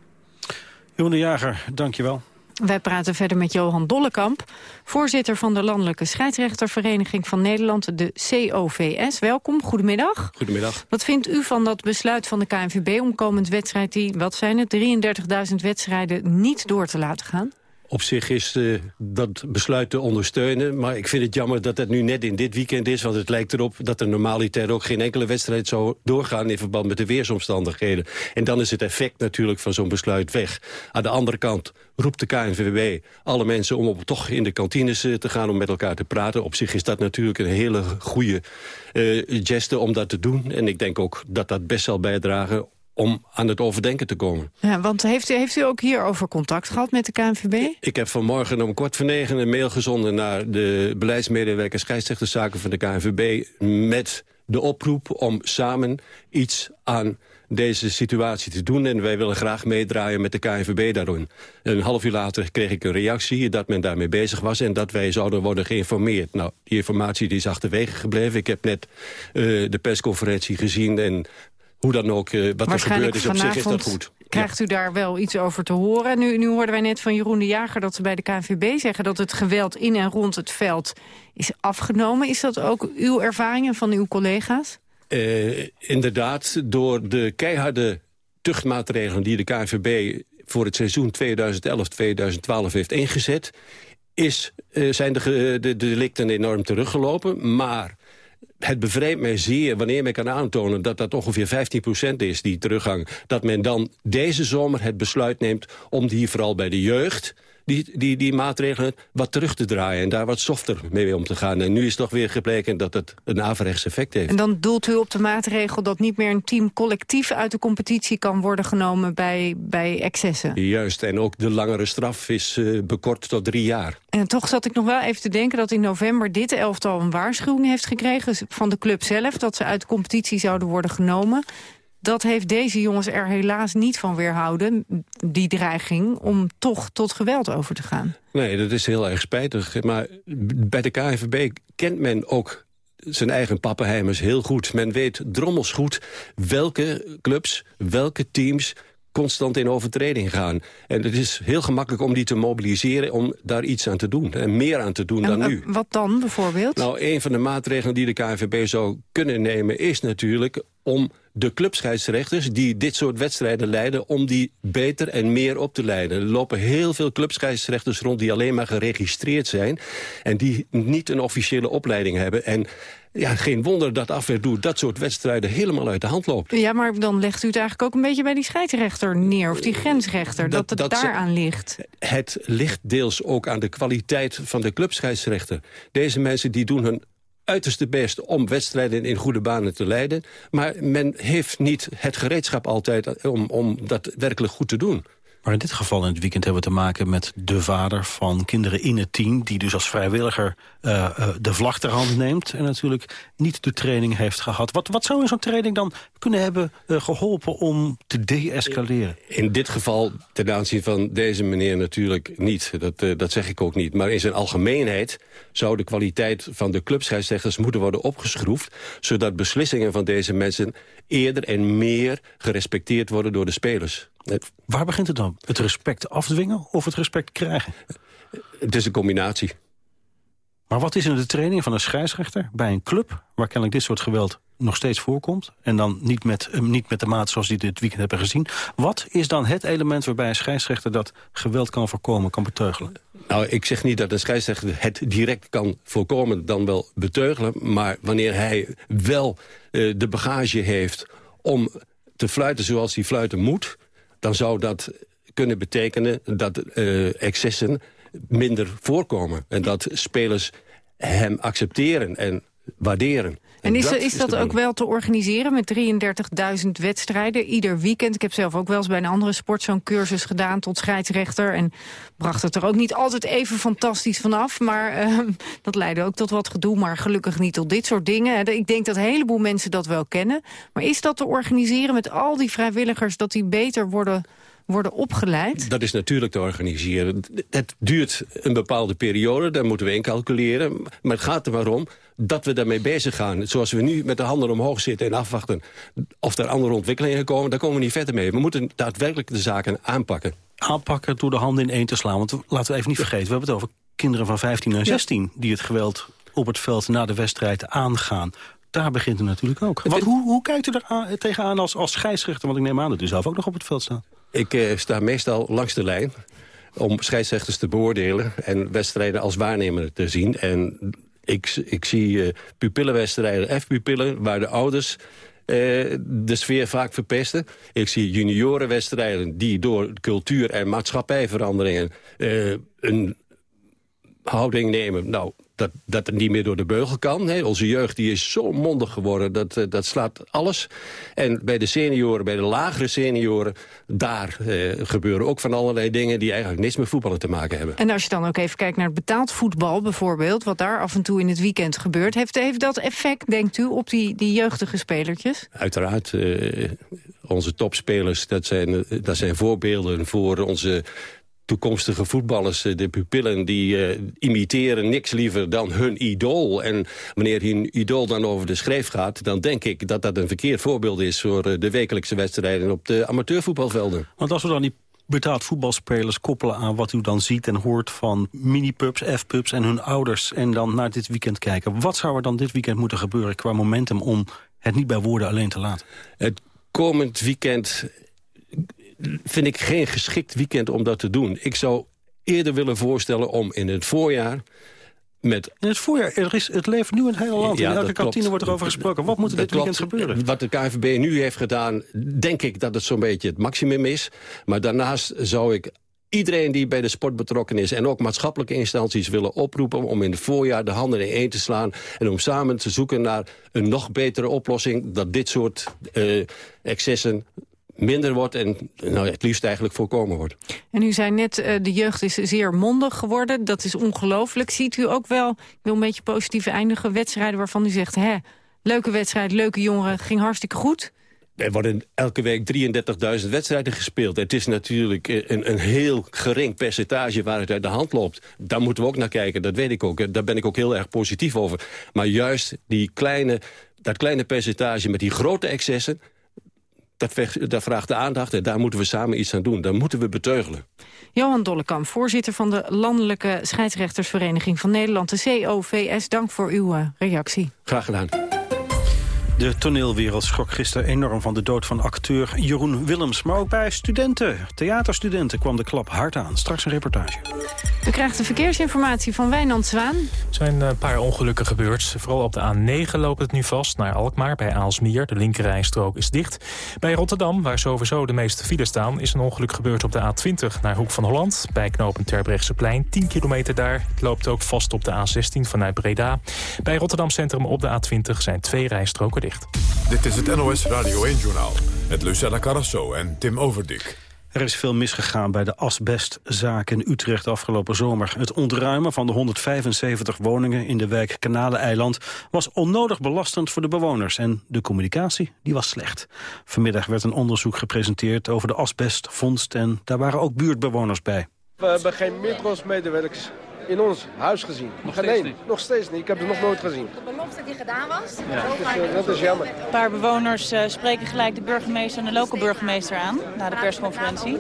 Jeroen de Jager, dank je wel. Wij praten verder met Johan Dollekamp, voorzitter van de Landelijke Scheidsrechtervereniging van Nederland, de COVS. Welkom, goedemiddag. Goedemiddag. Wat vindt u van dat besluit van de KNVB om komend wedstrijd die, wat zijn het, 33.000 wedstrijden niet door te laten gaan? Op zich is uh, dat besluit te ondersteunen. Maar ik vind het jammer dat het nu net in dit weekend is. Want het lijkt erop dat er normaliter ook geen enkele wedstrijd zou doorgaan... in verband met de weersomstandigheden. En dan is het effect natuurlijk van zo'n besluit weg. Aan de andere kant roept de KNVB alle mensen om op, toch in de kantines uh, te gaan... om met elkaar te praten. Op zich is dat natuurlijk een hele goede uh, geste om dat te doen. En ik denk ook dat dat best zal bijdragen om aan het overdenken te komen. Ja, want heeft u, heeft u ook hierover contact gehad met de KNVB? Ik heb vanmorgen om kwart voor negen een mail gezonden... naar de beleidsmedewerker scheidsrechterszaken van de KNVB... met de oproep om samen iets aan deze situatie te doen. En wij willen graag meedraaien met de KNVB daarin. Een half uur later kreeg ik een reactie dat men daarmee bezig was... en dat wij zouden worden geïnformeerd. Nou, die informatie die is achterwege gebleven. Ik heb net uh, de persconferentie gezien... en hoe dan ook, uh, wat er gebeurd is, op zich is dat goed. krijgt u daar wel iets over te horen. Nu, nu hoorden wij net van Jeroen de Jager dat ze bij de KNVB zeggen... dat het geweld in en rond het veld is afgenomen. Is dat ook uw ervaring en van uw collega's? Uh, inderdaad, door de keiharde tuchtmaatregelen die de KNVB voor het seizoen 2011-2012 heeft ingezet... Is, uh, zijn de, de, de delicten enorm teruggelopen. Maar het bevreemdt mij zeer wanneer men kan aantonen... dat dat ongeveer 15% is, die teruggang... dat men dan deze zomer het besluit neemt om die vooral bij de jeugd die, die, die maatregelen wat terug te draaien... en daar wat softer mee om te gaan. En nu is toch weer gebleken dat het een averechts effect heeft. En dan doelt u op de maatregel dat niet meer een team collectief... uit de competitie kan worden genomen bij, bij excessen? Juist, en ook de langere straf is uh, bekort tot drie jaar. En toch zat ik nog wel even te denken dat in november dit elftal een waarschuwing heeft gekregen van de club zelf... dat ze uit de competitie zouden worden genomen dat heeft deze jongens er helaas niet van weerhouden, die dreiging, om toch tot geweld over te gaan. Nee, dat is heel erg spijtig. Maar bij de KNVB kent men ook zijn eigen pappenheimers heel goed. Men weet drommels goed welke clubs, welke teams constant in overtreding gaan. En het is heel gemakkelijk om die te mobiliseren... om daar iets aan te doen. En meer aan te doen dan nu. Wat dan bijvoorbeeld? Nou, een van de maatregelen die de KNVB zou kunnen nemen... is natuurlijk om de clubscheidsrechters die dit soort wedstrijden leiden... om die beter en meer op te leiden. Er lopen heel veel clubscheidsrechters rond die alleen maar geregistreerd zijn... en die niet een officiële opleiding hebben. En ja, geen wonder dat af en toe dat soort wedstrijden helemaal uit de hand loopt. Ja, maar dan legt u het eigenlijk ook een beetje bij die scheidsrechter neer... of die grensrechter, dat, dat het daaraan ligt. Het ligt deels ook aan de kwaliteit van de clubscheidsrechter. Deze mensen die doen hun uiterste best om wedstrijden in goede banen te leiden. Maar men heeft niet het gereedschap altijd om, om dat werkelijk goed te doen. Maar in dit geval in het weekend hebben we te maken met de vader van kinderen in het team... die dus als vrijwilliger uh, uh, de vlag ter hand neemt... en natuurlijk niet de training heeft gehad. Wat, wat zou in zo'n training dan kunnen hebben uh, geholpen om te de-escaleren? In dit geval ten aanzien van deze meneer natuurlijk niet. Dat, dat zeg ik ook niet. Maar in zijn algemeenheid zou de kwaliteit van de clubscheidsrechters... moeten worden opgeschroefd... zodat beslissingen van deze mensen eerder en meer gerespecteerd worden door de spelers. Waar begint het dan? Het respect afdwingen of het respect krijgen? Het is een combinatie. Maar wat is in de training van een scheidsrechter bij een club... waar kennelijk dit soort geweld nog steeds voorkomt... en dan niet met, uh, niet met de maat zoals die dit weekend hebben gezien... wat is dan het element waarbij een scheidsrechter dat geweld kan voorkomen, kan beteugelen? Nou, ik zeg niet dat een scheidsrechter het direct kan voorkomen... dan wel beteugelen, maar wanneer hij wel uh, de bagage heeft... om te fluiten zoals hij fluiten moet dan zou dat kunnen betekenen dat uh, excessen minder voorkomen. En dat spelers hem accepteren en waarderen. En is, dat, is dat ook wel te organiseren met 33.000 wedstrijden ieder weekend? Ik heb zelf ook wel eens bij een andere sport zo'n cursus gedaan tot scheidsrechter. En bracht het er ook niet altijd even fantastisch vanaf. Maar uh, dat leidde ook tot wat gedoe, maar gelukkig niet tot dit soort dingen. Ik denk dat een heleboel mensen dat wel kennen. Maar is dat te organiseren met al die vrijwilligers dat die beter worden worden opgeleid? Dat is natuurlijk te organiseren. Het duurt een bepaalde periode, daar moeten we in calculeren. Maar het gaat er maar om dat we daarmee bezig gaan. Zoals we nu met de handen omhoog zitten en afwachten... of er andere ontwikkelingen komen, daar komen we niet verder mee. We moeten daadwerkelijk de zaken aanpakken. Aanpakken door de handen in één te slaan. Want laten we even niet vergeten, we hebben het over kinderen van 15 en 16... die het geweld op het veld na de wedstrijd aangaan daar begint het natuurlijk ook. Wat, hoe, hoe kijkt u er aan, tegenaan als, als scheidsrechter? Want ik neem aan dat u zelf ook nog op het veld staat. Ik uh, sta meestal langs de lijn om scheidsrechters te beoordelen... en wedstrijden als waarnemer te zien. En ik, ik zie uh, pupillenwedstrijden, F-pupillen, waar de ouders... Uh, de sfeer vaak verpesten. Ik zie juniorenwedstrijden die door cultuur- en maatschappijveranderingen... een houding nemen. Nou, dat, dat het niet meer door de beugel kan. Hè. Onze jeugd die is zo mondig geworden, dat, uh, dat slaat alles. En bij de senioren, bij de lagere senioren... daar uh, gebeuren ook van allerlei dingen... die eigenlijk niets met voetballen te maken hebben. En als je dan ook even kijkt naar het betaald voetbal bijvoorbeeld... wat daar af en toe in het weekend gebeurt... heeft, heeft dat effect, denkt u, op die, die jeugdige spelertjes? Uiteraard. Uh, onze topspelers, dat zijn, dat zijn voorbeelden voor onze toekomstige voetballers, eh, de pupillen... die uh, imiteren niks liever dan hun idool. En wanneer hun idool dan over de schreef gaat... dan denk ik dat dat een verkeerd voorbeeld is... voor uh, de wekelijkse wedstrijden op de amateurvoetbalvelden. Want als we dan die betaald voetbalspelers koppelen aan wat u dan ziet en hoort van mini-pubs, F-pubs en hun ouders... en dan naar dit weekend kijken. Wat zou er dan dit weekend moeten gebeuren qua momentum om het niet bij woorden alleen te laten? Het komend weekend vind ik geen geschikt weekend om dat te doen. Ik zou eerder willen voorstellen om in het voorjaar... Met... In het voorjaar, er is, het leeft nu in het hele land. in elke kantine wordt er over gesproken. Wat moet er dit weekend gebeuren? Wat de KNVB nu heeft gedaan, denk ik dat het zo'n beetje het maximum is. Maar daarnaast zou ik iedereen die bij de sport betrokken is... en ook maatschappelijke instanties willen oproepen... om in het voorjaar de handen in één te slaan... en om samen te zoeken naar een nog betere oplossing... dat dit soort uh, excessen minder wordt en nou, het liefst eigenlijk voorkomen wordt. En u zei net, uh, de jeugd is zeer mondig geworden. Dat is ongelooflijk. Ziet u ook wel, ik wil een beetje positief eindigen... wedstrijden waarvan u zegt, hè, leuke wedstrijd, leuke jongeren, ging hartstikke goed... Er worden elke week 33.000 wedstrijden gespeeld. Het is natuurlijk een, een, heel gering percentage waar het uit de hand loopt. Daar moeten we ook naar kijken, dat weet ik ook. Daar ben ik ook heel erg positief over. Maar juist die kleine, dat kleine percentage met die grote excessen dat, dat, vraagt de aandacht en daar moeten we samen iets aan doen. Daar moeten we beteugelen. Johan Dollekamp, voorzitter van de Landelijke Scheidsrechtersvereniging van Nederland, de COVS. Dank voor uw uh, reactie. Graag gedaan. De toneelwereld schrok gisteren enorm van de dood van acteur Jeroen Willems. Maar ook bij studenten, theaterstudenten, kwam de klap hard aan. Straks een reportage. U krijgt de verkeersinformatie van Wijnand Zwaan. Er zijn een paar ongelukken gebeurd. Vooral op de A9 loopt het nu vast naar Alkmaar bij Aalsmier. De linkerrijstrook is dicht. Bij Rotterdam, waar sowieso de meeste files staan... is een ongeluk gebeurd op de A20 naar Hoek van Holland. Bij knooppunt plein. 10 kilometer daar. Het loopt ook vast op de A16 vanuit Breda. Bij Rotterdam Centrum op de A20 zijn twee rijstroken dicht. Dit is het NOS Radio 1-journaal met Lucella Carrasso en Tim Overdik. Er is veel misgegaan bij de asbestzaak in Utrecht afgelopen zomer. Het ontruimen van de 175 woningen in de wijk Kanaleneiland... was onnodig belastend voor de bewoners. En de communicatie die was slecht. Vanmiddag werd een onderzoek gepresenteerd over de asbestvondst... en daar waren ook buurtbewoners bij. We hebben geen medewerkers in ons huis gezien. Nog steeds niet? Nog steeds niet. Ik heb het nog nooit gezien. De belofte die gedaan was? Ja. Dus, uh, dat is jammer. Een paar bewoners uh, spreken gelijk de burgemeester en de lokale burgemeester aan na de persconferentie.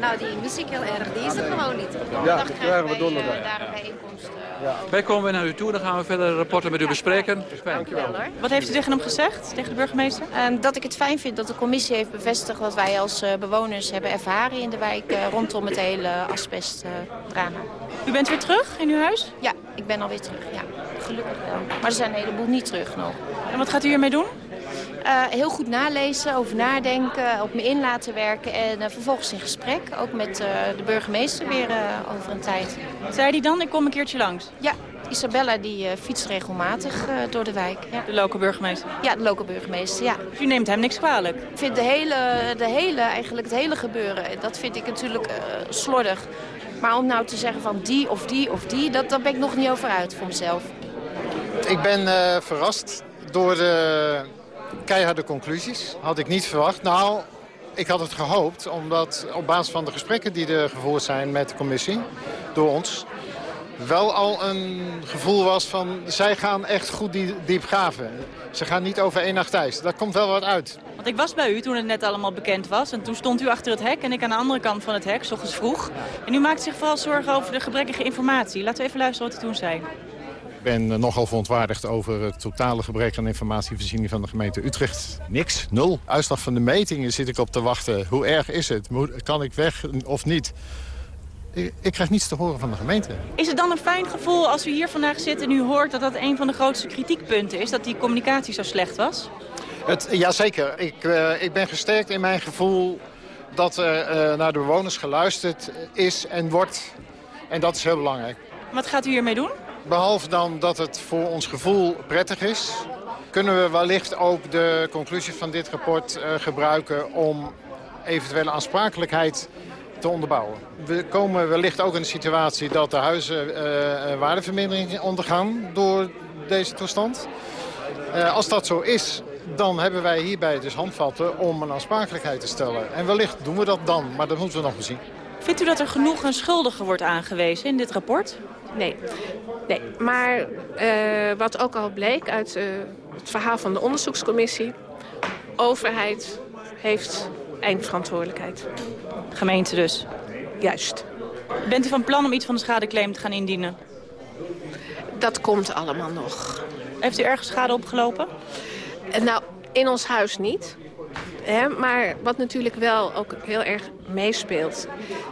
Nou die muziek heel erg, die is er gewoon niet. Ja, dat krijgen we donderdag. Uh, daar een bijeenkomst. Ja. Wij komen weer naar u toe, dan gaan we verder rapporten met u bespreken. Dankjewel. Wat heeft u tegen hem gezegd, tegen de burgemeester? Um, dat ik het fijn vind dat de commissie heeft bevestigd wat wij als uh, bewoners hebben ervaren in de wijk uh, rondom het hele asbestdrama. u bent weer terug in uw huis? Ja, ik ben alweer terug, ja. Gelukkig wel. Maar er zijn een heleboel niet terug nog. En wat gaat u hiermee doen? Uh, heel goed nalezen, over nadenken, op me in laten werken en uh, vervolgens in gesprek. Ook met uh, de burgemeester weer over een tijd. Zei die dan, ik kom een keertje langs? Ja, Isabella die fietst regelmatig door de wijk. Ja. De lokale burgemeester? Ja, de lokale burgemeester, ja. Dus u neemt hem niks kwalijk? Ik vind de hele, de hele, eigenlijk het hele gebeuren, dat vind ik natuurlijk slordig. Maar om nou te zeggen van die of die of die, dat, daar ben ik nog niet over uit voor mezelf. Ik ben verrast door de keiharde conclusies. Had ik niet verwacht. Nou, ik had het gehoopt, omdat op basis van de gesprekken die er gevoerd zijn met de commissie, door ons, wel al een gevoel was van, zij gaan echt goed diep graven. Ze gaan niet over één nacht ijs. Daar komt wel wat uit. Want ik was bij u toen het net allemaal bekend was. En toen stond u achter het hek en ik aan de andere kant van het hek, s ochtends vroeg. En u maakt zich vooral zorgen over de gebrekkige informatie. Laten we even luisteren wat u toen zei. Ik ben nogal verontwaardigd over het totale gebrek aan informatievoorziening van de gemeente Utrecht. Niks, nul. Uitslag van de metingen zit ik op te wachten. Hoe erg is het? Kan ik weg of niet? Ik, ik, krijg niets te horen van de gemeente. Is het dan een fijn gevoel als u hier vandaag zit en u hoort dat dat een van de grootste kritiekpunten is? Dat die communicatie zo slecht was? Het, jazeker. Ik, uh, ik ben gesterkt in mijn gevoel dat er uh, naar de bewoners geluisterd is en wordt. En dat is heel belangrijk. Wat gaat u hiermee doen? Behalve dan dat het voor ons gevoel prettig is... kunnen we wellicht ook de conclusie van dit rapport uh, gebruiken... om eventuele aansprakelijkheid te onderbouwen. We komen wellicht ook in de situatie dat de huizen uh, waardevermindering ondergaan... door deze toestand. Als dat zo is, dan hebben wij hierbij dus handvatten om een aansprakelijkheid te stellen. En wellicht doen we dat dan, maar dat moeten we nog zien. Vindt u dat er genoeg een schuldige wordt aangewezen in dit rapport? Nee, nee. maar uh, wat ook al bleek uit uh, het verhaal van de onderzoekscommissie... overheid heeft eindverantwoordelijkheid. Gemeente dus? Juist. Bent u van plan om iets van de schadeclaim te gaan indienen? Dat komt allemaal nog. Heeft u ergens schade opgelopen? Nou, in ons huis niet. Hè, maar wat natuurlijk wel ook heel erg meespeelt...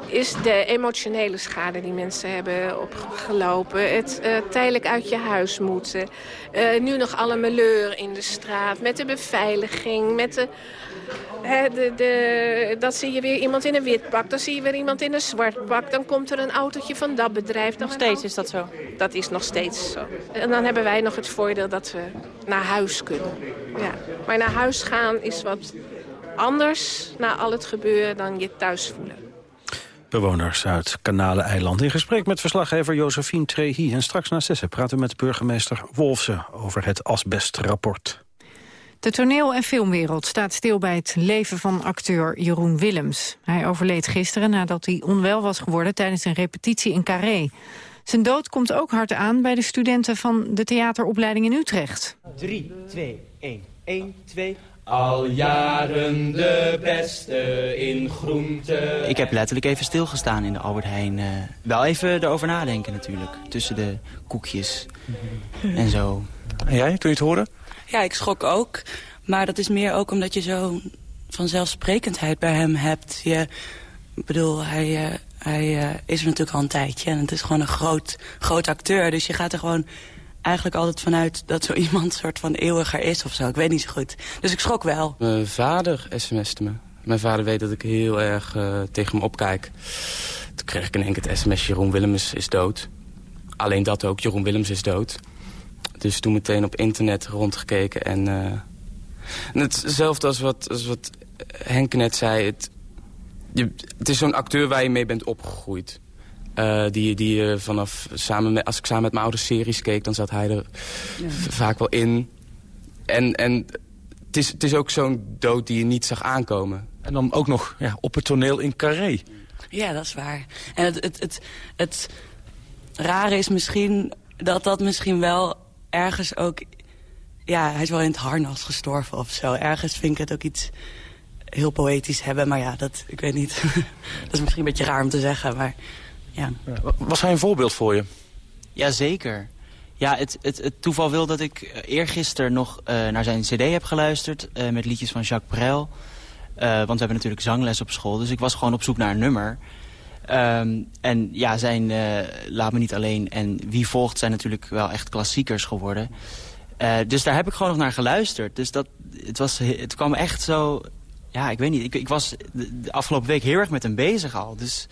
is de emotionele schade die mensen hebben opgelopen. Het uh, tijdelijk uit je huis moeten. Uh, nu nog alle meleur in de straat. Met de beveiliging, met de, de, dat zie je weer iemand in een wit pak, dan zie je weer iemand in een zwart pak. Dan komt er een autootje van dat bedrijf. Nog steeds is dat zo? Dat is nog steeds zo. En dan hebben wij nog het voordeel dat we naar huis kunnen. Ja. Maar naar huis gaan is wat anders na al het gebeuren dan je thuis voelen. Bewoners uit Kanalen-eiland in gesprek met verslaggever Josephine Trehi. En straks na zessen praten we met burgemeester Wolfsen over het asbestrapport. De toneel- en filmwereld staat stil bij het leven van acteur Jeroen Willems. Hij overleed gisteren nadat hij onwel was geworden tijdens een repetitie in Carré. Zijn dood komt ook hard aan bij de studenten van de theateropleiding in Utrecht. 3, 2, 1, 1, 2... Al jaren de beste in groente. Ik heb letterlijk even stilgestaan in de Albert Heijn. Uh, wel even erover nadenken natuurlijk. Tussen de koekjes en zo. En jij, toen je het hoorde? Ja, ik schrok ook. Maar dat is meer ook omdat je zo vanzelfsprekendheid bij hem hebt. Je, ik bedoel, hij, uh, hij uh, is er natuurlijk al een tijdje. En het is gewoon een groot, groot acteur. Dus je gaat er gewoon eigenlijk altijd vanuit dat zo iemand soort van eeuwiger is of zo. Ik weet niet zo goed. Dus ik schrok wel. Mijn vader sms'te me. Mijn vader weet dat ik heel erg uh, tegen hem opkijk. Toen kreeg ik in één keer het sms, Jeroen Willems is dood. Alleen dat ook, Jeroen Willems is dood. Dus toen meteen op internet rondgekeken. En, uh, hetzelfde als wat, als wat Henk net zei. Het, je, het is zo'n acteur waar je mee bent opgegroeid. Uh, die, die uh, vanaf, samen met, als ik samen met mijn oude series keek, dan zat hij er ja. vaak wel in. En, en het, is, het is ook zo'n dood die je niet zag aankomen. En dan ook nog ja, op het toneel in Carré. Ja, dat is waar. En het, het, het, het rare is misschien dat dat misschien wel ergens ook... Ja, hij is wel in het harnas gestorven of zo. Ergens vind ik het ook iets heel poëtisch hebben. Maar ja, dat, ik weet niet. dat is misschien een beetje raar om te zeggen, maar... Ja. Was hij een voorbeeld voor je? Jazeker. Ja, het, het, het toeval wil dat ik eergisteren nog uh, naar zijn cd heb geluisterd... Uh, met liedjes van Jacques Brel. Uh, want we hebben natuurlijk zangles op school. Dus ik was gewoon op zoek naar een nummer. Um, en ja, zijn Laat me niet alleen en Wie volgt zijn natuurlijk wel echt klassiekers geworden. dus daar heb ik gewoon nog naar geluisterd. Dus dat, het, was, het kwam echt zo... Ja, ik weet niet. Ik, ik was de afgelopen week heel erg met hem bezig al. Dus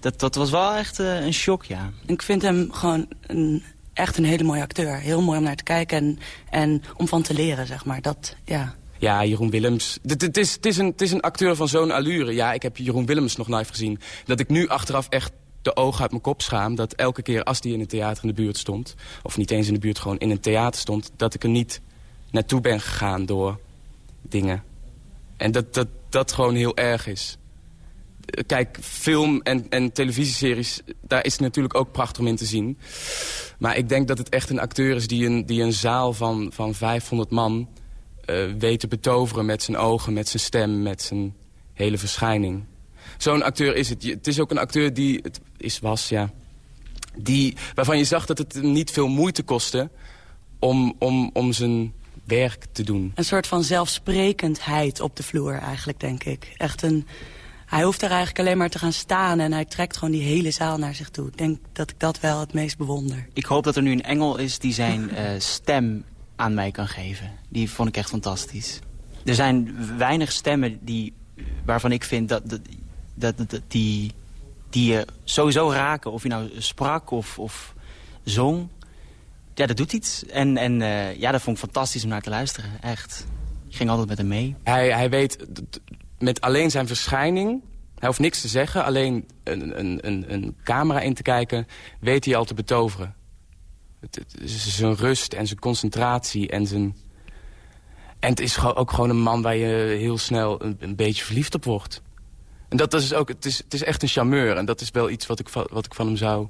dat, dat was wel echt uh, een shock, ja. Ik vind hem gewoon een, echt een hele mooie acteur. Heel mooi om naar te kijken en, en om van te leren, zeg maar. Dat, ja. Ja, Jeroen Willems. Het, het, is, het, is, een, het is een acteur van zo'n allure. Ja, ik heb Jeroen Willems nog live gezien. Dat ik nu achteraf echt de ogen uit mijn kop schaam... dat elke keer als hij in een theater in de buurt stond... of niet eens in de buurt, gewoon in een theater stond... dat ik er niet naartoe ben gegaan door dingen. En dat dat, dat gewoon heel erg is kijk, film en, en televisieseries, daar is het natuurlijk ook prachtig om in te zien. Maar ik denk dat het echt een acteur is die een, die een zaal van, van 500 man uh, weet te betoveren met zijn ogen, met zijn stem, met zijn hele verschijning. Zo'n acteur is het. Het is ook een acteur die, het is, was, ja, die, waarvan je zag dat het niet veel moeite kostte om, om, om zijn werk te doen. Een soort van zelfsprekendheid op de vloer eigenlijk, denk ik. Echt een hij hoeft er eigenlijk alleen maar te gaan staan... en hij trekt gewoon die hele zaal naar zich toe. Ik denk dat ik dat wel het meest bewonder. Ik hoop dat er nu een engel is die zijn uh, stem aan mij kan geven. Die vond ik echt fantastisch. Er zijn weinig stemmen die, waarvan ik vind dat, dat, dat, dat die, die je sowieso raken. Of je nou sprak of, of zong. Ja, dat doet iets. En, en uh, ja, dat vond ik fantastisch om naar te luisteren. Echt. Ik ging altijd met hem mee. Hij, hij weet met alleen zijn verschijning... Hij hoeft niks te zeggen, alleen een, een, een, camera in te kijken... weet hij al te betoveren. Het, zijn rust en zijn concentratie en zijn... En het is ook gewoon een man waar je heel snel een, beetje verliefd op wordt. En dat, dat is ook, het is, het is echt een charmeur. En dat is wel iets wat ik, wat ik van hem zou...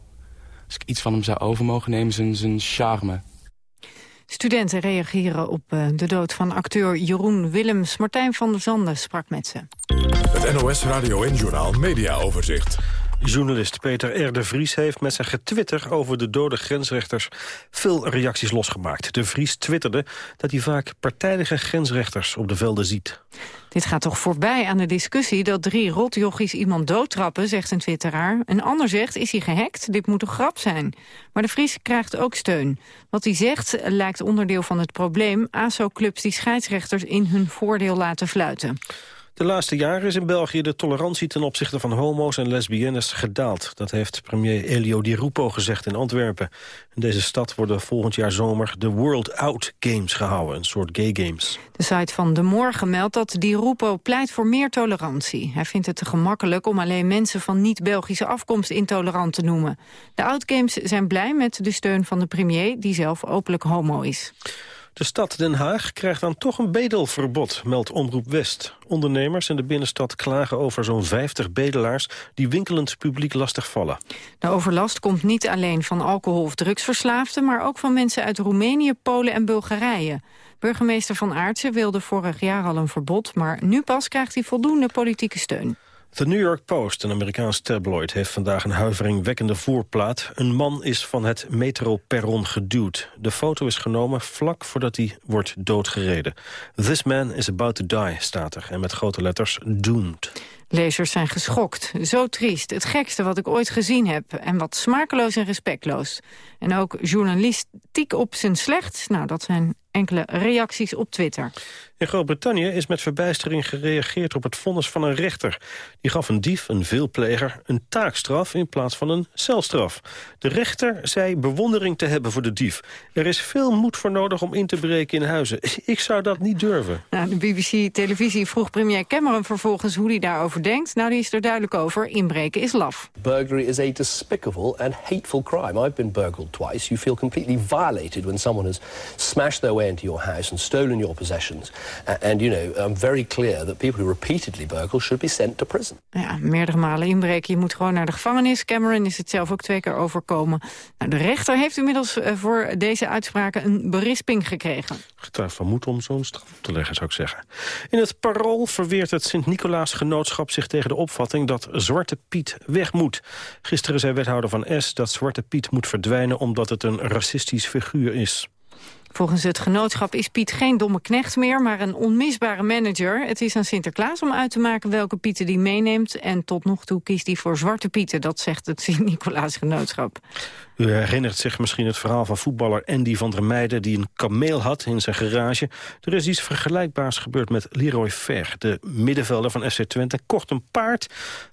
Als ik iets van hem zou over mogen nemen, zijn, zijn charme. Studenten reageren op eh, de dood van acteur Jeroen Willems. Martijn van der Zanden sprak met ze. Het NOS Radio en Journaal Media Overzicht. Journalist Peter R. de Vries heeft met zijn getwitter over de dode grensrechters veel reacties losgemaakt. De Vries twitterde dat hij vaak partijdige grensrechters op de velden ziet. Dit gaat toch voorbij aan de discussie dat drie rotjochies iemand doodtrappen, zegt een twitteraar. Een ander zegt, is hij gehackt? Dit moet een grap zijn. Maar de Vries krijgt ook steun. Wat hij zegt lijkt onderdeel van het probleem. ASO-clubs die scheidsrechters in hun voordeel laten fluiten. De laatste jaren is in België de tolerantie ten opzichte van homo's en lesbiennes gedaald. Dat heeft premier Elio Di Rupo gezegd in Antwerpen. In deze stad worden volgend jaar zomer de World Out Games gehouden, een soort gay games. De site van De Morgen meldt dat Di Rupo pleit voor meer tolerantie. Hij vindt het te gemakkelijk om alleen mensen van niet-Belgische afkomst intolerant te noemen. De Out Games zijn blij met de steun van de premier, die zelf openlijk homo is. De stad Den Haag krijgt dan toch een bedelverbod, meldt Omroep West. Ondernemers in de binnenstad klagen over zo'n 50 bedelaars... die winkelend publiek lastig vallen. De overlast komt niet alleen van alcohol- of drugsverslaafden... maar ook van mensen uit Roemenië, Polen en Bulgarije. Burgemeester Van Aartsen wilde vorig jaar al een verbod... maar nu pas krijgt hij voldoende politieke steun. The New York Post, een Amerikaans tabloid, heeft vandaag een huiveringwekkende voorplaat. Een man is van het metroperron geduwd. De foto is genomen vlak voordat hij wordt doodgereden. This man is about to die, staat er. En met grote letters, doomed. Lezers zijn geschokt. Zo triest. Het gekste wat ik ooit gezien heb. En wat smakeloos en respectloos. En ook journalistiek op zijn slecht. Nou, dat zijn enkele reacties op Twitter. In Groot-Brittannië is met verbijstering gereageerd op het vonnis van een rechter. Die gaf een dief, een veelpleger, een taakstraf in plaats van een celstraf. De rechter zei bewondering te hebben voor de dief. Er is veel moed voor nodig om in te breken in huizen. Ik zou dat niet durven. Nou, de BBC-televisie vroeg premier Cameron vervolgens hoe hij daarover denkt. Nou, die is er duidelijk over. Inbreken is laf. Burglary is a despicable and hateful crime. I've been burgled twice. You feel completely violated when someone has smashed their way into your house and stolen your possessions. And, you know, I'm very clear that people who repeatedly burgle should be sent to prison. Ja, meerdere malen inbreken. Je moet gewoon naar de gevangenis. Cameron is het zelf ook twee keer overkomen. Nou, de rechter heeft inmiddels uh, voor deze uitspraken een berisping gekregen. Getuige van moed om zo'n straf te leggen, zou ik zeggen. In het parool verweert het Sint-Nicolaas-genootschap zich tegen de opvatting dat Zwarte Piet weg moet. Gisteren zei wethouder van S dat Zwarte Piet moet verdwijnen omdat het een racistisch figuur is. Volgens het genootschap is Piet geen domme knecht meer, maar een onmisbare manager. Het is aan Sinterklaas om uit te maken welke Pieten die meeneemt. En tot nog toe kiest hij voor zwarte Pieten, dat zegt het Sint-Nicolaas genootschap. U herinnert zich misschien het verhaal van voetballer Andy van der Meijden... die een kameel had in zijn garage. Er is iets vergelijkbaars gebeurd met Leroy Ver, de middenvelder van FC Twente. Kocht een paard,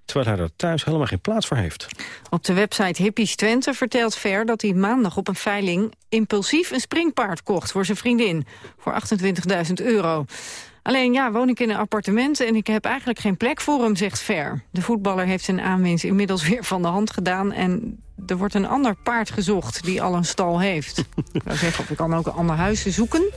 terwijl hij er thuis helemaal geen plaats voor heeft. Op de website Hippies Twente vertelt Ver dat hij maandag op een veiling... impulsief een springpaard kocht voor zijn vriendin, voor 28.000 euro. Alleen ja, woon ik in een appartement en ik heb eigenlijk geen plek voor hem, zegt Ver. De voetballer heeft zijn aanwinst inmiddels weer van de hand gedaan... en er wordt een ander paard gezocht die al een stal heeft. ik zou zeggen, of ik kan ook een ander huis zoeken.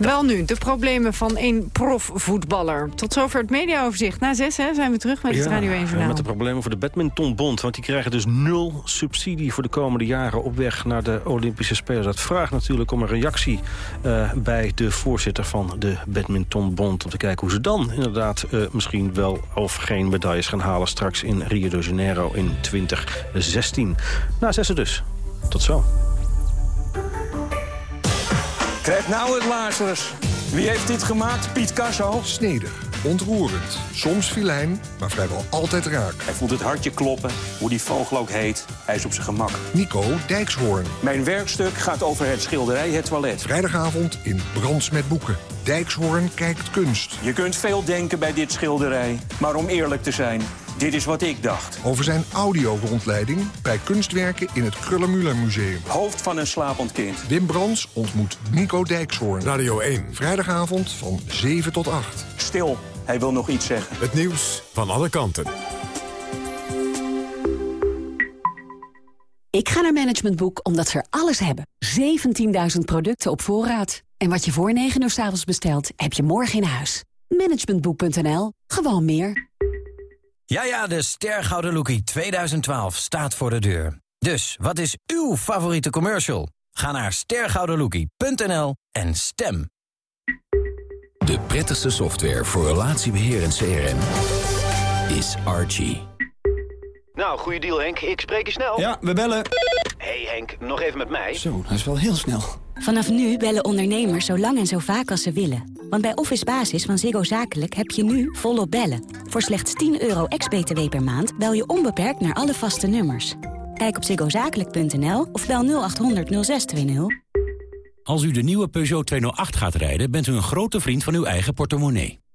Wel nu, de problemen van één profvoetballer. Tot zover het mediaoverzicht. Na zes hè, zijn we terug met het Radio 1 Journaal. met de problemen voor de badmintonbond. Want die krijgen dus nul subsidie voor de komende jaren... op weg naar de Olympische Spelen. Dat vraagt natuurlijk om een reactie uh, bij de voorzitter van de badmintonbond. Om te kijken hoe ze dan inderdaad uh, misschien wel of geen medailles gaan halen... straks in Rio de Janeiro in 2016. Na zes dus. Tot zo. Krijg nou het Lazarus. Wie heeft dit gemaakt? Piet Casso? Snedig, ontroerend, soms filijn, maar vrijwel altijd raak. Hij voelt het hartje kloppen, hoe die vogel ook heet. Hij is op zijn gemak. Nico Dijkshoorn. Mijn werkstuk gaat over het schilderij Het Toilet. Vrijdagavond in Brands met Boeken. Dijkshoorn kijkt kunst. Je kunt veel denken bij dit schilderij, maar om eerlijk te zijn... Dit is wat ik dacht. Over zijn audio-rondleiding bij kunstwerken in het Krullenmuller Museum. Hoofd van een slapend kind. Wim Brands ontmoet Nico Dijkshoorn. Radio 1. Vrijdagavond van 7 tot 8. Stil, hij wil nog iets zeggen. Het nieuws van alle kanten. Ik ga naar Management Boek omdat ze er alles hebben. 17.000 producten op voorraad. En wat je voor 9 uur s avonds bestelt, heb je morgen in huis. Managementboek.nl. Gewoon meer. Ja, ja, de Stergouden Lookie 2012 staat voor de deur. Dus, wat is uw favoriete commercial? Ga naar stergoudenlookie.nl en stem. De prettigste software voor relatiebeheer en CRM is Archie. Nou, goede deal Henk. Ik spreek je snel. Ja, we bellen. hey Henk, nog even met mij. Zo, dat is wel heel snel. Vanaf nu bellen ondernemers zo lang en zo vaak als ze willen. Want bij Office Basis van Ziggo Zakelijk heb je nu volop bellen. Voor slechts 10 euro ex-BTW per maand bel je onbeperkt naar alle vaste nummers. Kijk op ziggozakelijk.nl of bel 0800 0620. Als u de nieuwe Peugeot 208 gaat rijden, bent u een grote vriend van uw eigen portemonnee.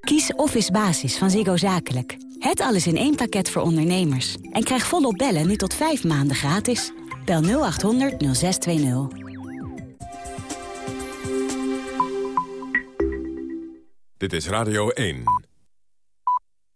Kies Office Basis van Ziggo Zakelijk. Het alles in één pakket voor ondernemers. En krijg volop bellen nu tot 5 maanden gratis. Bel 0800 0620. Dit is Radio 1.